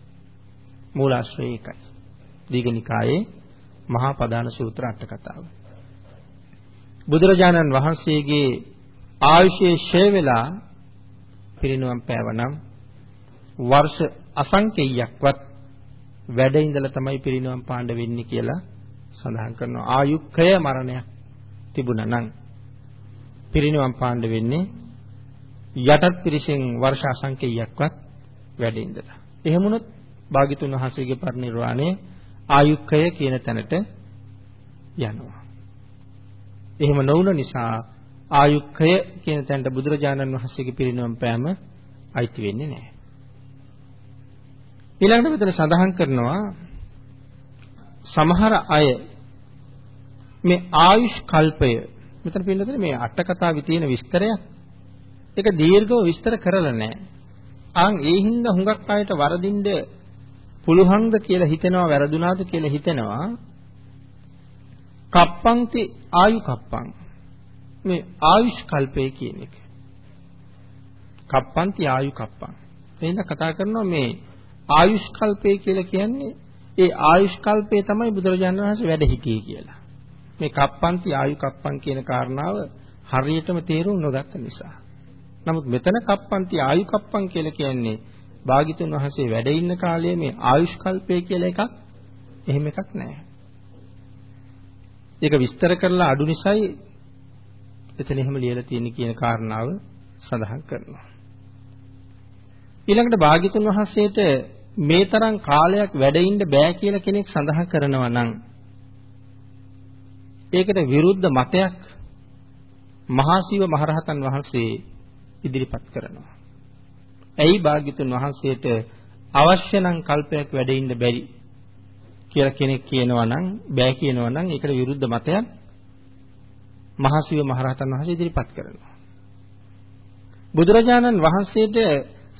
මූලාශ්‍රය ඒකයි. දීඝනිකායේ මහා පදාන සූත්‍ර අට කතාව. බුදුරජාණන් වහන්සේගේ ආයුෂයේ ෂය වෙලා පිරිනුවම් පෑවනම් වර්ෂ අසංකේයයක්වත් වැඩ ඉඳලා තමයි පිරිනුවම් පාණ්ඩ වෙන්නේ කියලා සඳහන් කරනවා. ආයුක්කය මරණයක් තිබුණා නම් පිරිනුවම් පාණ්ඩ වෙන්නේ යටත් පිරිසෙන් වර්ෂ අසංකේයයක්වත් වැඩ ඉඳලා. එහෙමුණොත් භාග්‍යතුන් වහන්සේගේ පරිනිර්වාණය ආයුක්කය කියන තැනට යනවා. එහෙම නොවුන නිසා ආයුක්කය කියන තැනට බුදුරජාණන් වහන්සේගේ පිරිනවම් පෑම අයිති වෙන්නේ නැහැ. ඊළඟට මෙතන සඳහන් කරනවා සමහර අය මේ ආයුෂ් කල්පය මෙතන පින්නතේ මේ අට කතාවේ තියෙන විස්තරයක්. ඒක දීර්ඝව විස්තර කරලා නැහැ. ආන් ඒ හින්දා හුඟක් අයට වරදින්න පුළුවන්ද කියලා හිතෙනවා වැරදුනාද කියලා හිතෙනවා. කප්පන්ති ආයු කප්පං මේ ආයුෂ් කල්පය කියන එක. කප්පන්ති ආයු කප්පං එහෙනම් කතා කරනවා මේ ආයුෂ් කල්පය කියලා කියන්නේ ඒ ආයුෂ් කල්පය තමයි බුදුරජාණන් වහන්සේ වැඩ හිටියේ කියලා. මේ කප්පන්ති ආයු කප්පං කියන කාරණාව හරියටම තේරුම් නොගත්ත නිසා. නමුත් මෙතන කප්පන්ති ආයු කප්පං කියලා කියන්නේ භාග්‍යතුන් වහන්සේ වැඩ ඉන්න කාලයේ මේ ආයුෂ් කල්පය කියලා එකක් එහෙම එකක් නැහැ. ඒක විස්තර කරලා අඩු නිසායි එතන එහෙම ලියලා තියෙන්නේ කියන කාරණාව සඳහන් කරනවා. ඊළඟට භාග්‍යතුන් වහන්සේට මේ තරම් කාලයක් වැඩ ඉන්න බෑ කියලා කෙනෙක් සඳහන් කරනවා නම් ඒකට විරුද්ධ මතයක් මහා ශිව මහරහතන් වහන්සේ ඉදිරිපත් කරනවා. ඇයි භාග්‍යතුන් වහන්සේට අවශ්‍ය නම් කල්පයක් වැඩ ඉන්න බැරි කියලා කෙනෙක් කියනවා නම් බෑ කියනවා නම් ඒකට විරුද්ධ මතයක් මහසිව මහරහතන් වහන්සේ ඉදිරිපත් කරනවා. බුදුරජාණන් වහන්සේට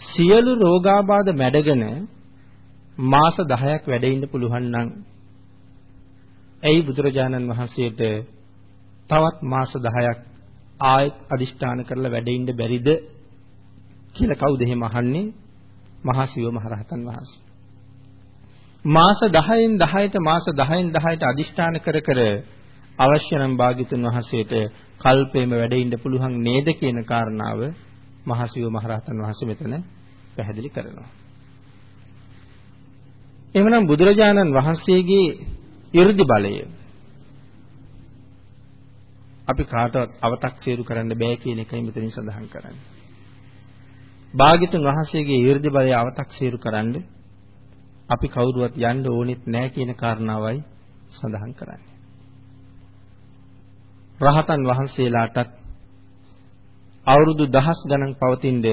සියලු රෝගාබාධ මැඩගෙන මාස 10ක් වැඩ ඉන්න පුළුවන් නම් ඇයි බුදුරජාණන් වහන්සේට තවත් මාස 10ක් ආයෙත් අදිෂ්ඨාන කරලා වැඩ ඉන්න බැරිද කියලා කවුද එහෙම අහන්නේ මහා ශිව මහරහතන් වහන්සේ. මාස 10න් 10ට මාස 10න් 10ට අදිෂ්ඨාන කර කර අවශ්‍ය නම් භාග්‍යතුන් වහන්සේට කල්පේම වැඩ ඉන්න පුළුවන් නේද කියන කාරණාව මහසිව මහරහතන් වහන්සේ මෙතන පැහැදිලි කරනවා. එහෙමනම් බුදුරජාණන් වහන්සේගේ 이르දි බලය අපි කාටවත් අව탁සීරු කරන්න බෑ කියන එකයි මෙතනින් සඳහන් කරන්නේ. භාග්‍යතුන් වහන්සේගේ 이르දි බලය අව탁සීරු කරන්න අපි කවුරුවත් යන්න ඕනෙත් නෑ කියන කාරණාවයි සඳහන් කරන්නේ. රහතන් වහන්සේලාටත් අවුරුදු දහස් ගණන් පවතිනද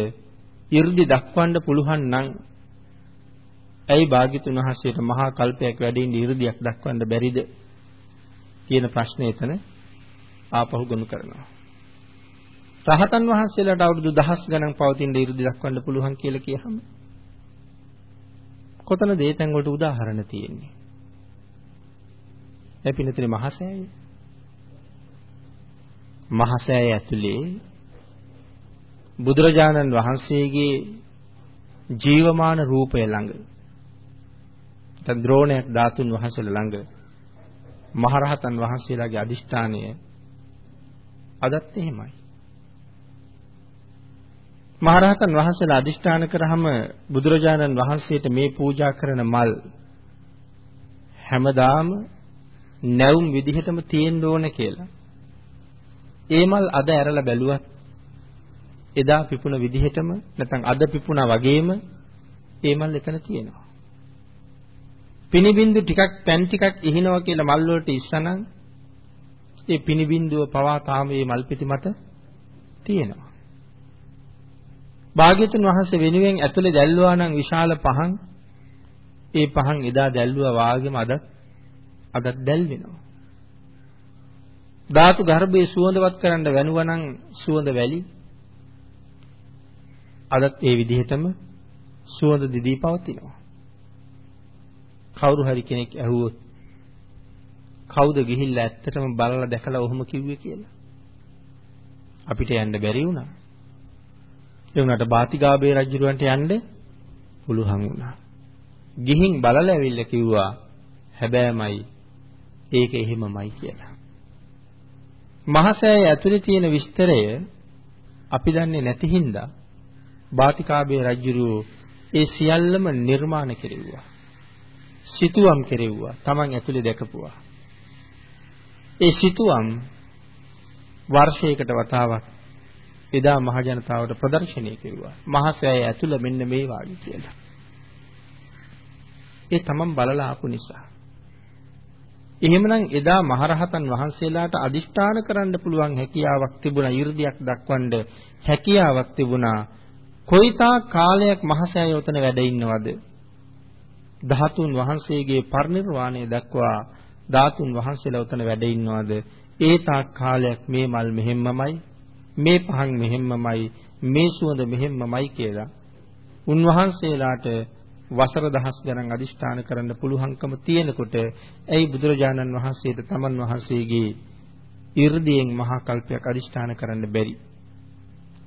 이르දි දක්වන්න පුළුවන් නම් ඇයි භාග්‍යතුන් වහන්සේට මහා කල්පයක් වැඩිින් ඉර්ධියක් දක්වන්න බැරිද කියන ප්‍රශ්නේ එතන ආපහු ගොනු කරනවා. රහතන් වහන්සේලාට අවුරුදු දහස් ගණන් පවතින ඉර්ධි දක්වන්න පුළුවන් කියලා කියහම කොතනද ඒ තැන් වලට උදාහරණ තියෙන්නේ? ඒ පින්නතරේ මහසෑය. මහසෑය ඇතුලේ බුදුරජාණන් වහන්සේගේ ජීවමාන රූපය ළඟ දැන් ද්‍රෝණයක් ධාතුන් වහන්සේලා ළඟ මහරහතන් වහන්සේලාගේ අදිෂ්ඨානය අදත් එහෙමයි. මහරහතන් වහන්සේලා අදිෂ්ඨාන කරාම බුදුරජාණන් වහන්සේට මේ පූජා කරන මල් හැමදාම නැවුම් විදිහටම තියෙන්න ඕන කියලා. ඒ මල් අද ඇරලා බැලුවත් එදා පිපුණ විදිහටම නැත්නම් අද පිපුණා වගේම ඒ මල් එතන තියෙනවා. පිනිබින්දු ටිකක් පැන් ටිකක් ඉහිනවා කියලා මල් වලට ඉස්සනම් ඒ පිනිබින්දුව පවා තාම මේ මල් පිටි මත තියෙනවා. භාග්‍යතුන් වහන්සේ වෙනුවෙන් ඇතුලේ දැල්වුවා නම් විශාල පහන් ඒ පහන් එදා දැල්වුවා වාගේම අද අදත් දැල් වෙනවා. ධාතු ගර්භයේ සුවඳවත් කරන්න වෙනුවා නම් සුවඳ වැලි අදත් ඒ විදිහටම සුවඳ දිදී පවතිනවා. කවුරු හරි කෙනෙක් ඇහුවොත් කවුද ගිහිල්ලා ඇත්තටම බලලා දැකලා ඔහොම කිව්වේ කියලා. අපිට යන්න බැරි වුණා. ඒ වුණාට බාතිගාබේ රජුරවන්ට යන්න පුළුවන් වුණා. ගිහින් බලලා ඇවිල්ලා කිව්වා හැබෑමයි ඒක එහෙමමයි කියලා. මහසෑය ඇතුලේ තියෙන විස්තරය අපි දන්නේ නැති හින්දා බාතිකාබේ රජුරෝ ඒ සියල්ලම නිර්මාණ කෙරෙව්වා. සිතුවම් කෙරෙව්වා. Taman ඇතුලේ දැකපුවා. ඒ සිතුවම් වර්ෂයකට වතාවක් එදා මහ ජනතාවට ප්‍රදර්ශනය කෙරුවා. මහසෑය ඇතුළ මෙන්න මේ වාගේ කියලා. ඒ තමන් බලලා ආපු නිසා. එහෙමනම් එදා මහරහතන් වහන්සේලාට අදිෂ්ඨාන කරන්න පුළුවන් හැකියාවක් තිබුණා, 이르දියක් දක්වන්න හැකියාවක් තිබුණා. කොයිතා කාලයක් මහසෑය උතන වැඩ ඉන්නවද? ධාතුන් වහන්සේගේ පරිනිර්වාණය දක්වා ධාතුන් වහන්සේලා උතන වැඩ ඉන්නවද? ඒ තාක් කාලයක් මේ මල් මෙහෙම්මමයි, මේ පහන් මෙහෙම්මමයි, මේ සුවඳ මෙහෙම්මමයි කියලා උන්වහන්සේලාට වසර දහස් ගණන් අදිෂ්ඨාන කරන්න පුළුවන්කම තියෙනකොට ඇයි බුදුරජාණන් වහන්සේට තමන් වහන්සේගේ 이르දියෙන් මහා කල්පයක් අදිෂ්ඨාන කරන්න බැරි?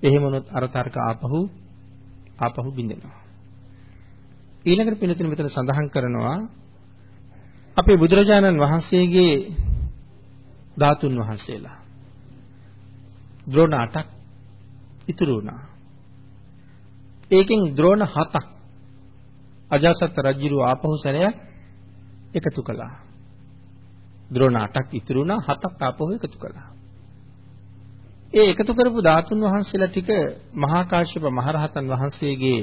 එහෙමනොත් අර තර්ක ආපහු ආපහු බින්දෙනවා. ඊළඟට පිළිතුරු මෙතන සඳහන් කරනවා අපේ බුදුරජාණන් වහන්සේගේ ධාතුන් වහන්සේලා ද්‍රෝණ 8ක් ඉතුරු වුණා. ඒකෙන් ද්‍රෝණ 7ක් අජාසත් රජුරු ආපහු සැරයක් එකතු කළා. ද්‍රෝණ 8ක් ඉතුරු වුණා 7ක් ආපහු එකතු කළා. ඒ එකතු කරපු ධාතුන් වහන්සේලා ටික මහා කාශ්‍යප මහරහතන් වහන්සේගේ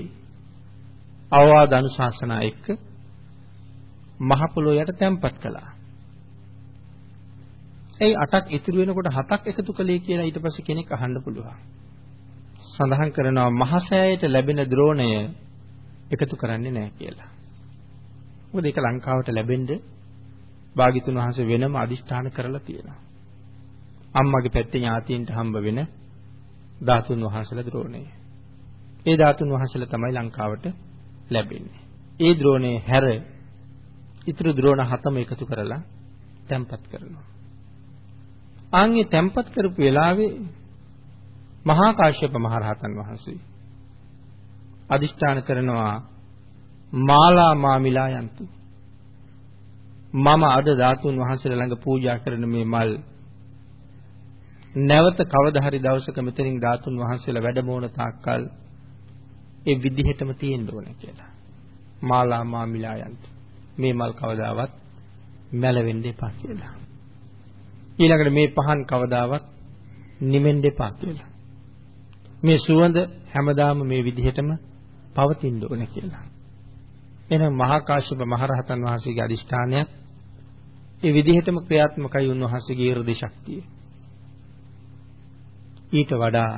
අවවාද අනුශාසනා එක්ක මහ පොළොව යට තැම්පත් කළා. ඒ අටක් ඉතුරු වෙනකොට හතක් එකතු කළේ කියලා ඊට පස්සේ කෙනෙක් අහන්න පුළුවන්. සඳහන් කරනවා මහසෑයට ලැබෙන ද්‍රෝණය එකතු කරන්නේ නැහැ කියලා. මොකද ඒක ලංකාවට ලැබෙන්න භාග්‍යතුන් වහන්සේ වෙනම අදිෂ්ඨාන කරලා තියෙනවා. අම්මගේ පැත්තේ ඥාතීන්ට හම්බ වෙන ධාතුන් වහන්සේලා ද්‍රෝණය. ඒ ධාතුන් වහන්සේලා තමයි ලංකාවට ලැබෙන්නේ. ඒ ද්‍රෝණේ හැර ඉතුරු ද්‍රෝණ හතම එකතු කරලා තැම්පත් කරනවා. ආන්ගේ තැම්පත් කරපු වෙලාවේ මහා කාශ්‍යප මහරහතන් වහන්සේ අදිෂ්ඨාන කරනවා මාලා මාමිලා යන්තු මම අද ධාතුන් වහන්සේලා ළඟ පූජා කරන මේ මල් නැවත කවදා හරි දවසක මෙතනින් ධාතුන් වහන්සේලා වැඩමවන තාක්කල් ඒ විදිහටම තියෙන්න ඕන කියලා. මාලා මාමිලා යන්ත. මේ මල් කවදාවත් මැලවෙන්න එපා කියලා. ඊළඟට මේ පහන් කවදාවත් නිමෙන්න එපා කියලා. මේ සුවඳ හැමදාම මේ විදිහටම පවතින්න ඕන කියලා. එහෙනම් මහා කාශ්‍යප මහරහතන් වහන්සේගේ අදිෂ්ඨානයත් ඒ විදිහටම ක්‍රියාත්මකයි උන්වහන්සේගේ 이르දි ශක්තිය. ඊට වඩා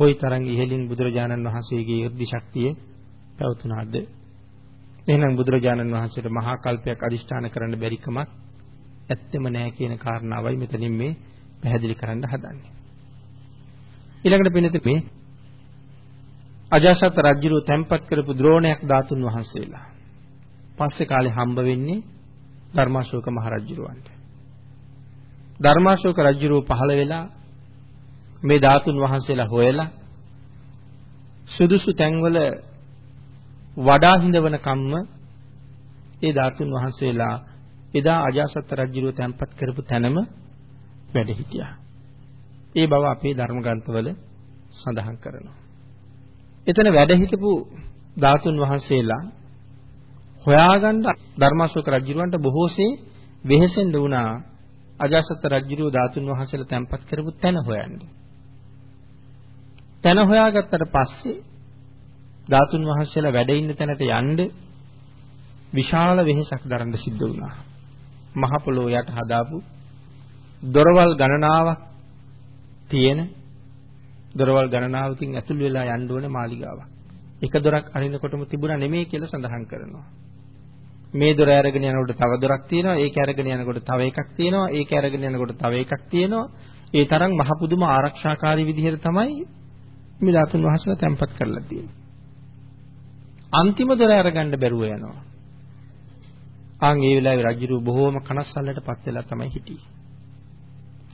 කොයිතරම් ඉහළින් බුදුරජාණන් වහන්සේගේ 이르දි ශක්තිය පැවතුනාද? එහෙනම් බුදුරජාණන් වහන්සේට මහා කල්පයක් අදිෂ්ඨාන කරන්න බැරි කමක් ඇත්තෙම නැහැ කියන කාරණාවයි මෙතනින් මේ පැහැදිලි කරන්න හදන්නේ. ඊළඟට පින්නත මේ අජාසත් රජුව තැන්පත් කරපු ද්‍රෝණයක් ධාතුන් වහන්සේලා. පස්සේ කාලේ හම්බ වෙන්නේ ධර්මාශෝක මහරජුරවන්ට. ධර්මාශෝක රජුරෝ පහළ වෙලා මේ ධාතුන් වහන්සේලා හොයලා සුදුසු තැන්වල වඩා හිඳවන කම්ම ඒ ධාතුන් වහන්සේලා එදා අජාසත් රජුරෝ තැන්පත් කරපු තැනම වැඩ හිටියා. ඒ බව අපේ ධර්ම ග්‍රන්ථවල සඳහන් කරනවා. එතන වැඩ හිටපු ධාතුන් වහන්සේලා හොයාගන්න ධර්මාශෝක රජුරවන්ට බොහෝසේ වෙහෙසෙන්න වුණා අජාසත් රජුරෝ ධාතුන් වහන්සේලා තැන්පත් කරපු තැන හොයන්න. තැන හොයාගත්තට පස්සේ ධාතුන් වහන්සේලා වැඩ ඉන්න තැනට යන්න විශාල වෙහෙසක් දරන්න සිද්ධ වුණා. මහ පොළොව යට හදාපු දොරවල් ගණනාවක් තියෙන දොරවල් ගණනාවකින් ඇතුල් වෙලා යන්න ඕනේ මාලිගාවක්. එක දොරක් අරිනකොටම තිබුණා නෙමෙයි කියලා සඳහන් කරනවා. මේ දොර අරගෙන යනකොට තව දොරක් තියෙනවා, ඒක අරගෙන යනකොට තව එකක් තියෙනවා, ඒක අරගෙන යනකොට තව එකක් තියෙනවා. ඒ තරම් මහ පුදුම ආරක්ෂාකාරී විදිහට තමයි මේ ධාතුන් වහන්සේලා තැන්පත් කරලා තියෙන්නේ. අන්තිම දොර අරගන්න බැරුව යනවා. ආන් ඒ වෙලාවේ රජුරු බොහෝම කනස්සල්ලටපත් වෙලා තමයි හිටියේ.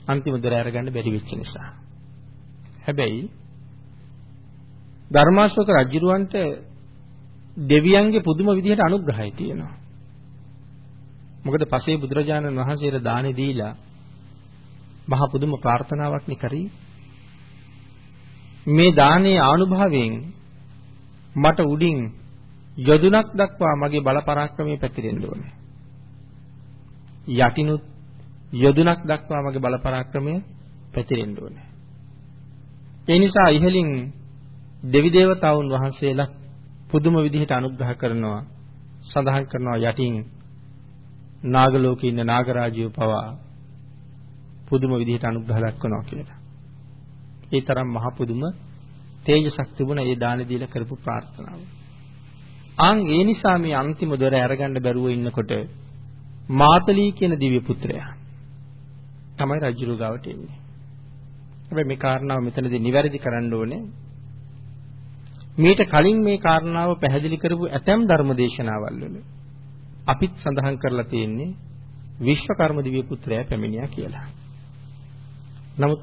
අන්තිම දොර අරගන්න බැරි වෙච්ච නිසා. හැබැයි ධර්මාශෝක රජුරවන්ට දෙවියන්ගේ පුදුම විදිහට අනුග්‍රහය තියෙනවා. මොකද පසේ බුදුරජාණන් වහන්සේට දානෙ දීලා මහ පුදුම ප්‍රාර්ථනාවක් නේ කරී. මේ දානේ ආනුභාවයෙන් මට උඩින් යදුනක් දක්වා මගේ බල පරාක්‍රමයේ පැතිරෙන්න ඕනේ. යටිනුත් යදුනක් දක්වා මගේ බල පරාක්‍රමය පැතිරෙන්න ඕනේ. ඒ නිසා ඉහලින් දෙවි දේවතාවුන් වහන්සේලා පුදුම විදිහට අනුග්‍රහ කරනවා සඳහන් කරනවා යටින් නාග ලෝකේ ඉන්න නාගරාජියෝ පවා පුදුම විදිහට අනුග්‍රහ දක්වනවා කියලා. ඒ තරම් මහ පුදුම තේජසක් තිබුණ ඒ දාන දීලා කරපු ප්‍රාර්ථනාව. ආන් ඒ නිසා මේ අන්තිම දොර අරගන්න බැරුව ඉන්නකොට මාතලී කියන දිව්‍ය පුත්‍රයා තමයි රජුරු ගාවට එන්නේ. හැබැයි මේ කාරණාව මෙතනදී නිවැරදි කරන්න ඕනේ. මීට කලින් මේ කාරණාව පැහැදිලි කරපු ඇතැම් ධර්මදේශනාවල් වල අපිත් සඳහන් කරලා තියෙන්නේ විශ්වකර්ම දිව්‍ය පුත්‍රයා පැමිණියා කියලා. නමුත්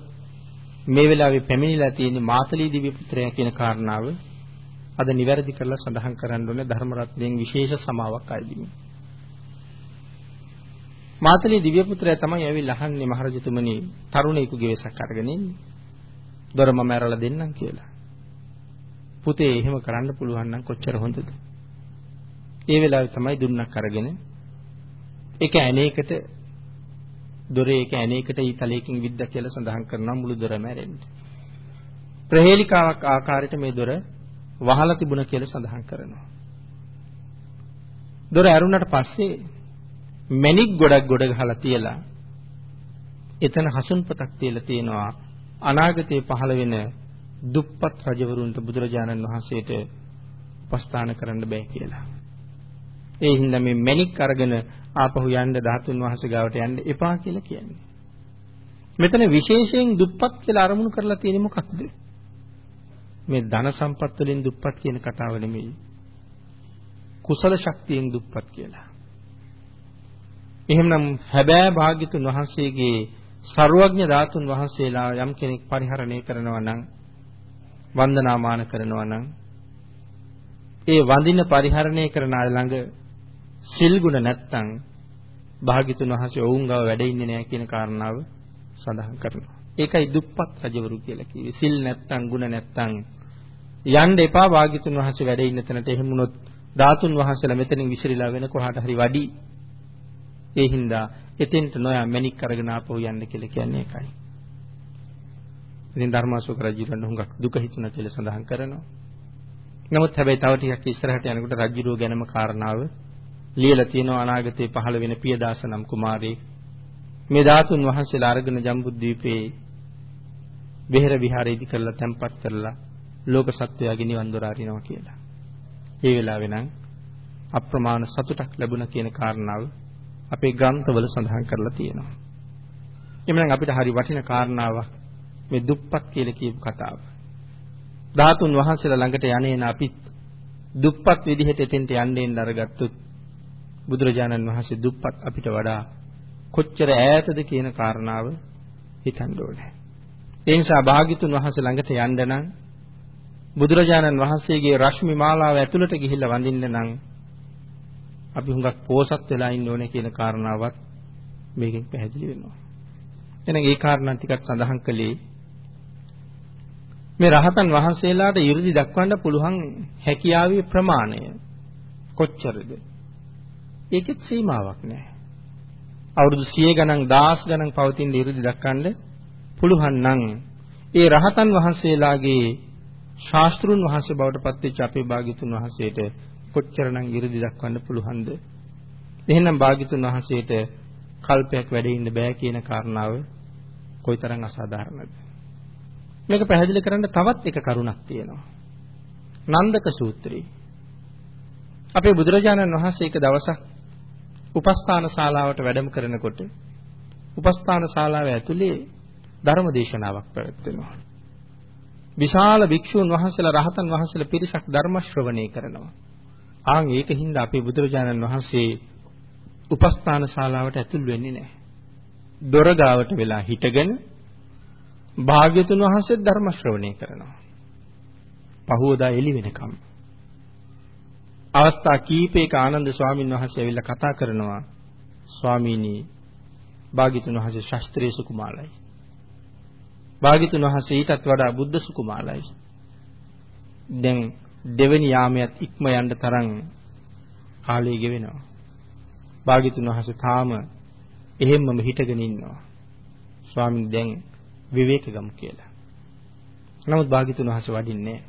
මේ වෙලාවේ පැමිණිලා තියෙන්නේ මාතලී දිව්‍ය පුත්‍රයා කියන කාරණාව අද නිවැරදි කරලා සඳහන් කරන්න ඕනේ ධර්ම රත්නයෙන් විශේෂ සමාවක් අයදිමින්. මාතලී දිව්‍ය පුත්‍රයා තමයි ඇවිල්ලා අහන්නේ මහරජතුමනි තරුණයෙකුගේ වෙසක් අරගෙන ඉන්නේ. දොර මම ඇරලා දෙන්නම් කියලා. පුතේ එහෙම කරන්න පුළුවන් නම් කොච්චර හොඳද? ඒ වෙලාවේ තමයි දුන්නක් අරගෙන ඒක ඇණේකට දොරේ ඒක ඇණේකට ඊතලයකින් විද්දා කියලා සඳහන් කරනවා මුළු දොරම ඇරෙන්න. ප්‍රහේලිකාවක් ආකාරයට මේ දොර වහලා තිබුණා කියලා සඳහන් කරනවා. දොර ඇරුණට පස්සේ මැණික් ගොඩක් ගොඩ ගහලා තියලා එතන හසුන්පතක් තියලා තියෙනවා අනාගතයේ පහළ වෙන දුප්පත් රජවරුන්ට බුදුරජාණන් වහන්සේට උපස්ථාන කරන්න බෑ කියලා. ඒ හින්දා මේ මැණික් අරගෙන ආපහු යන්න ධාතුන් වහන්සේ ගාවට යන්න එපා කියලා කියන්නේ. මෙතන විශේෂයෙන් දුප්පත් කියලා අරමුණු කරලා තියෙන්නේ මොකක්ද? මේ ධන සම්පත් වලින් දුප්පත් කියන කතාව නෙමෙයි. කුසල ශක්තියෙන් දුප්පත් කියලා. එහෙමනම් හැබෑ භාග්‍යතුන් වහන්සේගේ ਸਰුවඥ ධාතුන් වහන්සේලා යම් කෙනෙක් පරිහරණය කරනවා නම් වන්දනාමාන කරනවා නම් ඒ වඳින පරිහරණය කරන අය ළඟ සිල් ගුණ නැත්තම් භාග්‍යතුන් වහන්සේ ඔවුන් ගාව වැඩ ඉන්නේ නැහැ කියන කාරණාව සඳහන් කරනවා. ඒකයි දුප්පත් රජවරු කියලා කිව්වේ. සිල් නැත්තම් ಗುಣ නැත්තම් යන්න එපා වාග්යතුන් වහන්සේ වැඩ ඉන්න තැනට එහෙම වුණොත් ධාතුන් වහන්සේලා මෙතනින් විසිරීලා වෙන කොහාට හරි වඩි. ඒ හින්දා එතෙන්ට නොයා මැණික් අරගෙන ආපහු යන්න කියලා කියන්නේ ඒකයි. ඉතින් ධර්මාශෝක රජුරන් හුඟක් දුක හිතුණා කියලා සඳහන් කරනවා. නමුත් හැබැයි තව ටිකක් ඉස්සරහට යනකොට රජුරෝ ගැනම කාරණාව ලියලා තියෙනවා අනාගතේ පහළ වෙන පියදාස නම් කුමාරී මේ ධාතුන් වහන්සේලා අරගෙන ජම්බුද්වීපේ විහෙර විහාරයේදී කරලා තැන්පත් කරලා ලෝක සත්වයාගේ නිවන් දොර අරිනවා කියලා. ඒ වෙලාවේ නම් අප්‍රමාණ සතුටක් ලැබුණා කියන කාරණාව අපේ ග්‍රන්ථවල සඳහන් කරලා තියෙනවා. එමනම් අපිට හරි වටින කාරණාවක් මේ දුප්පත් කියලා කියපු කතාව. ධාතුන් වහන්සේලා ළඟට යන්නේන අපිත් දුප්පත් විදිහට එතෙන්ට යන්නේ අරගත්තොත් බුදුරජාණන් වහන්සේ දුප්පත් අපිට වඩා කොච්චර ඈතද කියන කාරණාව හිතන්න ඕනේ. ඒ නිසා භාග්‍යතුන් වහන්සේ ළඟට යන්න නම් බුදුරජාණන් වහන්සේගේ රශ්මි මාලාව ඇතුළට ගිහිල්ලා වඳින්න නම් අපි හුඟක් පෝසත් වෙලා ඉන්න ඕනේ කියන කාරණාවත් මේකෙන් පැහැදිලි වෙනවා. එහෙනම් ඒ කාරණා ටිකක් සඳහන් කළේ මේ රහතන් වහන්සේලාට 이르දි දක්වන්න පුළුවන් හැකියාවේ ප්‍රමාණය කොච්චරද? ඒකෙත් සීමාවක් නැහැ. අවුරුදු 100 ගණන් 1000 ගණන් පවතින ඉරුදි දක්වන්න පුළුවන් නම් ඒ රහතන් වහන්සේලාගේ ශාස්ත්‍රුන් වහන්සේ බවට පත්වෙච්ච අපේ භාග්‍යතුන් වහන්සේට කොච්චරනම් ඉරුදි දක්වන්න පුළුවන්ද? එහෙනම් භාග්‍යතුන් වහන්සේට කල්පයක් වැඩ ඉන්න බෑ කියන කාරණාව කොයිතරම් අසාධාරණද? මේක පැහැදිලි කරන්න තවත් එක කරුණක් තියෙනවා. නන්දක සූත්‍රය. අපේ බුදුරජාණන් වහන්සේ එක දවසක් උපස්ථාන ශාලාවට වැඩම කරනකොට උපස්ථාන ශාලාව ඇතුලේ ධර්ම දේශනාවක් පැවැත්වෙනවා. විශාල භික්ෂූන් වහන්සේලා රහතන් වහන්සේලා පිරිසක් ධර්ම ශ්‍රවණය කරනවා. ආන් ඒකින්ද අපේ බුදුරජාණන් වහන්සේ උපස්ථාන ශාලාවට ඇතුල් වෙන්නේ නැහැ. දොර ගාවට වෙලා හිටගෙන භාග්‍යතුන් වහන්සේ ධර්ම ශ්‍රවණය කරනවා. පහවදා එළි වෙනකම්. අවස්ථා කීපයක ආනන්ද ස්වාමීන් වහන්සේ ඇවිල්ලා කතා කරනවා ස්වාමීනි භාග්‍යතුන් වහන්සේ ශාස්ත්‍රීය සුකුමාලයි. භාග්‍යතුන් වහන්සේ ඊටත් වඩා බුද්ධ සුකුමාලයි. දැන් දෙවෙනි යාමයට ඉක්ම යන්න තරම් කාලය ගෙවෙනවා. භාග්‍යතුන් වහන්සේ තාම එහෙම්මම හිටගෙන ඉන්නවා. ස්වාමීන් දැන් විවේක ගමු කියලා. නමුත් භාග්‍යතුන් වහන්සේ වඩින්නේ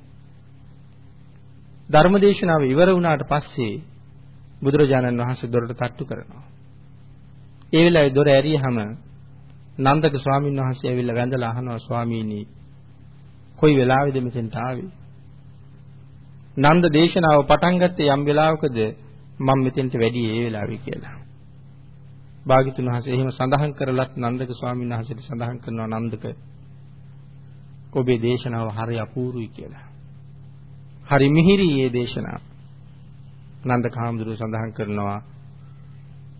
ධර්මදේශනාව ඉවර වුණාට පස්සේ බුදුරජාණන් වහන්සේ දොරට තට්ටු කරනවා. ඒ වෙලාවේ දොර ඇරියහම නන්දක ස්වාමීන් වහන්සේ ඇවිල්ලා වැඳලා අහනවා ස්වාමීනි කොයි වෙලාවේද මෙතෙන්ට ආවේ? නන්ද දේශනාව පටන් ගත්තේ යම් වෙලාවකද මම මෙතෙන්ට වැඩි ඒ වෙලාවේ කියලා. භාග්‍යතුන් වහන්සේ එහෙම සඳහන් කරලත් නන්දක ස්වාමීන් වහන්සේට සඳහන් කරනවා නන්දක ඔබේ දේශනාව හරි අපූර්වයි කියලා. හරි මිහිරි මේ දේශනාව. නන්දක හාමුදුරුවෝ සඳහන් කරනවා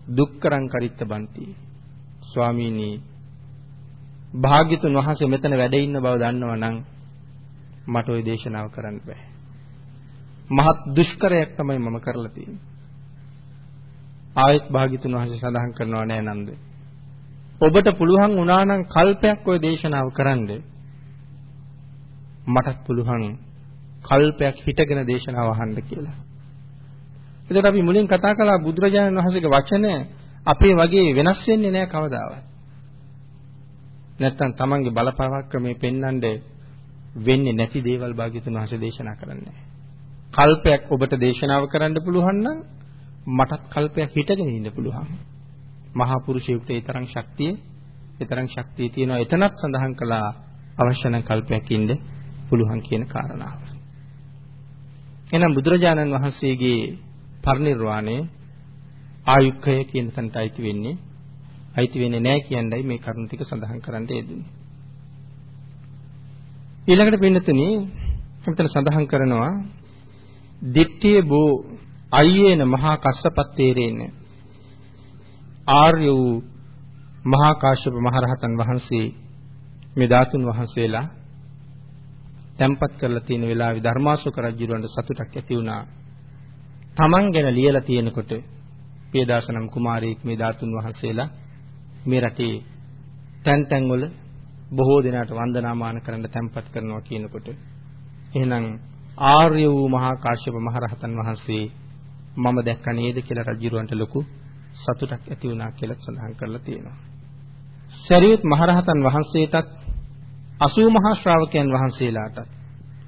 දුක්කරං කරිත්ත බන්ති ස්වාමීනි භාග්‍යතුන් වහන්සේ මෙතන වැඩ ඉන්න බව දන්නවා නම් මට ওই දේශනාව කරන්න බෑ. මහත් දුෂ්කරයක් තමයි මම කරලා තියෙන්නේ. ආයත් භාග්‍යතුන් වහන්සේ සඳහන් කරනවා නෑ නන්ද. ඔබට පුළුවන් වුණා නම් කල්පයක් ওই දේශනාව කරන්න. මටත් පුළුවන් කල්පයක් හිටගෙන දේශනාව අහන්න කියලා. එතකොට අපි මුලින් කතා කළා බුදුරජාණන් වහන්සේගේ වචන අපේ වගේ වෙනස් වෙන්නේ නැහැ කවදාවත්. නැත්තම් තමන්ගේ බලපරක්‍රමයේ පෙන්වන්න වෙන්නේ නැති දේවල් භාග්‍යතුන් වහන්සේ දේශනා කරන්නේ. කල්පයක් ඔබට දේශනාව කරන්න පුළුවන් නම් මටත් කල්පයක් හිටගෙන ඉන්න පුළුවන්. මහා පුරුෂයෙකුට ඒ තරම් ශක්තිය, ඒ තරම් ශක්තිය තියෙනවා. එතනත් සඳහන් කළා අවශ්‍ය නම් කල්පයක් ඉන්න පුළුවන් කියන කාරණාව. එහෙනම් බුදුරජාණන් වහන්සේගේ පරිනිර්වාණය ආයුක්කය කියන තැනට අයිති වෙන්නේ අයිති වෙන්නේ නැහැ කියන්නයි මේ කරුණු ටික සඳහන් කරන්න යෙදුනේ. ඊළඟට පින්නතුනි මෙතන සඳහන් කරනවා දිට්ඨිය බෝ අයේන මහා කස්සපත්තේරේන ආර්ය වූ මහා කාශ්‍යප මහරහතන් වහන්සේ මේ ධාතුන් වහන්සේලා තැම්පත් කරලා තියෙන වෙලාවේ ධර්මාශෝක රජුරවන්ට සතුටක් ඇති වුණා. Taman ගැන ලියලා තියෙනකොට පියදාසනම් කුමාරයෙක් මේ ධාතුන් වහන්සේලා මේ රටේ තැන් තැන් වල බොහෝ දෙනාට වන්දනාමාන කරන්න තැම්පත් කරනවා කියනකොට එහෙනම් ආර්ය වූ මහා කාශ්‍යප මහරහතන් වහන්සේ මම දැක්ක නේද කියලා රජුරවන්ට ලොකු සතුටක් ඇති වුණා කියලා සඳහන් කරලා තියෙනවා. සරියුත් මහරහතන් වහන්සේටත් 80 මහා ශ්‍රාවකයන් වහන්සේලාටත්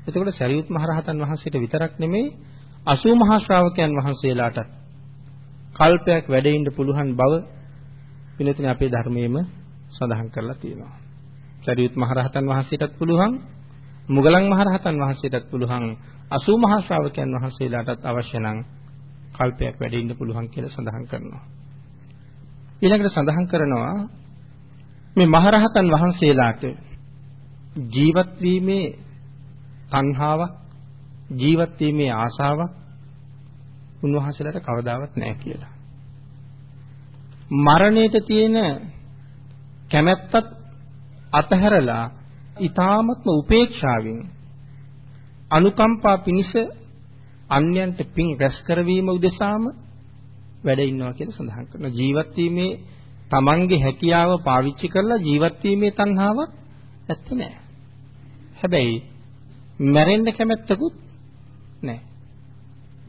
එතකොට සරියුත් මහරහතන් වහන්සේට විතරක් නෙමෙයි 80 මහා ශ්‍රාවකයන් වහන්සේලාටත් කල්පයක් වැඩ ඉන්න පුළුවන් බව විනතින අපේ ධර්මයේම සඳහන් කරලා තියෙනවා. සරියුත් මහරහතන් වහන්සේටත් පුළුවන් මුගලන් මහරහතන් වහන්සේටත් පුළුවන් 80 මහා ශ්‍රාවකයන් වහන්සේලාටත් අවශ්‍ය නම් කල්පයක් වැඩ ඉන්න පුළුවන් කියලා සඳහන් කරනවා. ඊළඟට සඳහන් කරනවා මේ මහරහතන් වහන්සේලාට ජීවත් වීමේ තණ්හාවක් ජීවත් වීමේ ආසාවක් උන්වහන්සේලාට කවදාවත් නැහැ කියලා. මරණයට තියෙන කැමැත්තත් අතහැරලා ඊ타මත්ම උපේක්ෂාවෙන් අනුකම්පා පිනිස අන්‍යයන්ට පින් රැස් කරවීම උදෙසාම වැඩ ඉන්නවා කියලා සඳහන් කරනවා ජීවත් වීමේ තමන්ගේ හැකියාව පාවිච්චි කරලා ජීවත් වීමේ තණ්හාවක් ඇත්තේ නැහැ. හැබැයි මැරෙන්න කැමැත්තකුත් නැහැ.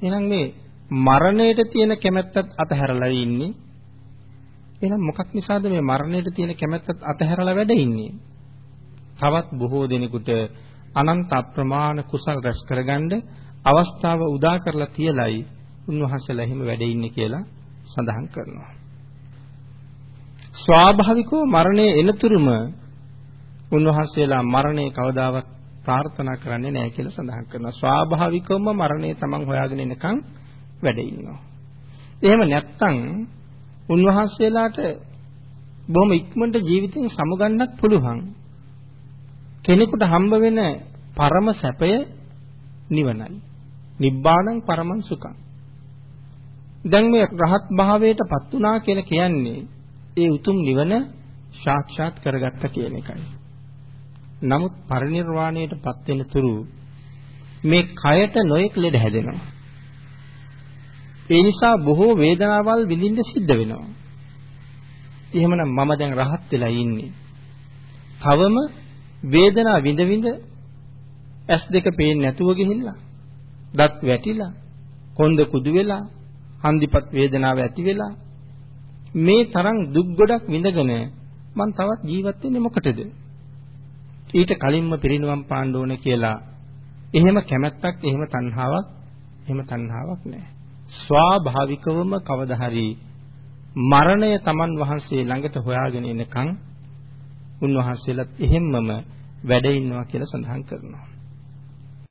එහෙනම් මේ මරණයට තියෙන කැමැත්තත් අතහැරලා ඉන්නේ. එහෙනම් මොකක් නිසාද මේ මරණයට තියෙන කැමැත්තත් අතහැරලා වැඩ ඉන්නේ? තවත් බොහෝ දෙනෙකුට අනන්ත අප්‍රමාණ කුසල් රැස් කරගන්න අවස්ථාව උදා කරලා තියලයි උන්වහන්සේලා එහෙම වැඩ ඉන්නේ කියලා සඳහන් කරනවා. ස්වාභාවිකව මරණය එනතුරුම උන්වහන්සේලා මරණය කවදාවත් ප්‍රාර්ථනා කරන්නේ නැහැ කියලා සඳහන් කරනවා. ස්වාභාවිකවම මරණය තමන් හොයාගෙන එනකන් වැඩ ඉන්නවා. එහෙම නැත්නම් උන්වහන්සේලාට බොහොම ඉක්මනට ජීවිතෙන් සමුගන්නත් පුළුවන්. කෙනෙකුට හම්බ වෙන පරම සැපය නිවනයි. නිබ්බාණං පරමං සුඛං. දැන් මේ රහත් භාවයටපත් වුණා කියලා කියන්නේ ඒ උතුම් නිවන සාක්ෂාත් කරගත්ත කියන එකයි. නමුත් පරිණිරවාණයටපත් වෙන තුරු මේ කයට නොයෙක් ලෙඩ හැදෙනවා. ඒ නිසා බොහෝ වේදනාවල් විඳින්න සිද්ධ වෙනවා. එහෙමනම් මම දැන් රහත් වෙලා ඉන්නේ. තවම වේදනාව විඳ විඳ ඇස් දෙක පේන්නේ නැතුව ගිහිල්ලා දත් වැටිලා කොන්ද කුදු වෙලා හන්දිපත් වේදනාව ඇති වෙලා මේ තරම් දුක් ගොඩක් විඳගෙන මං තවත් ජීවත් වෙන්නේ මොකටද ඊට කලින්ම පිරිනුවම් පාන්න ඕන කියලා. එහෙම කැමැත්තක් එහෙම තණ්හාවක් එහෙම තණ්හාවක් නැහැ. ස්වාභාවිකවම කවදා හරි මරණය Taman වහන්සේ ළඟට හොයාගෙන එනකන් උන්වහන්සේලාත් එහෙම්මම වැඩ ඉන්නවා කියලා සඳහන් කරනවා.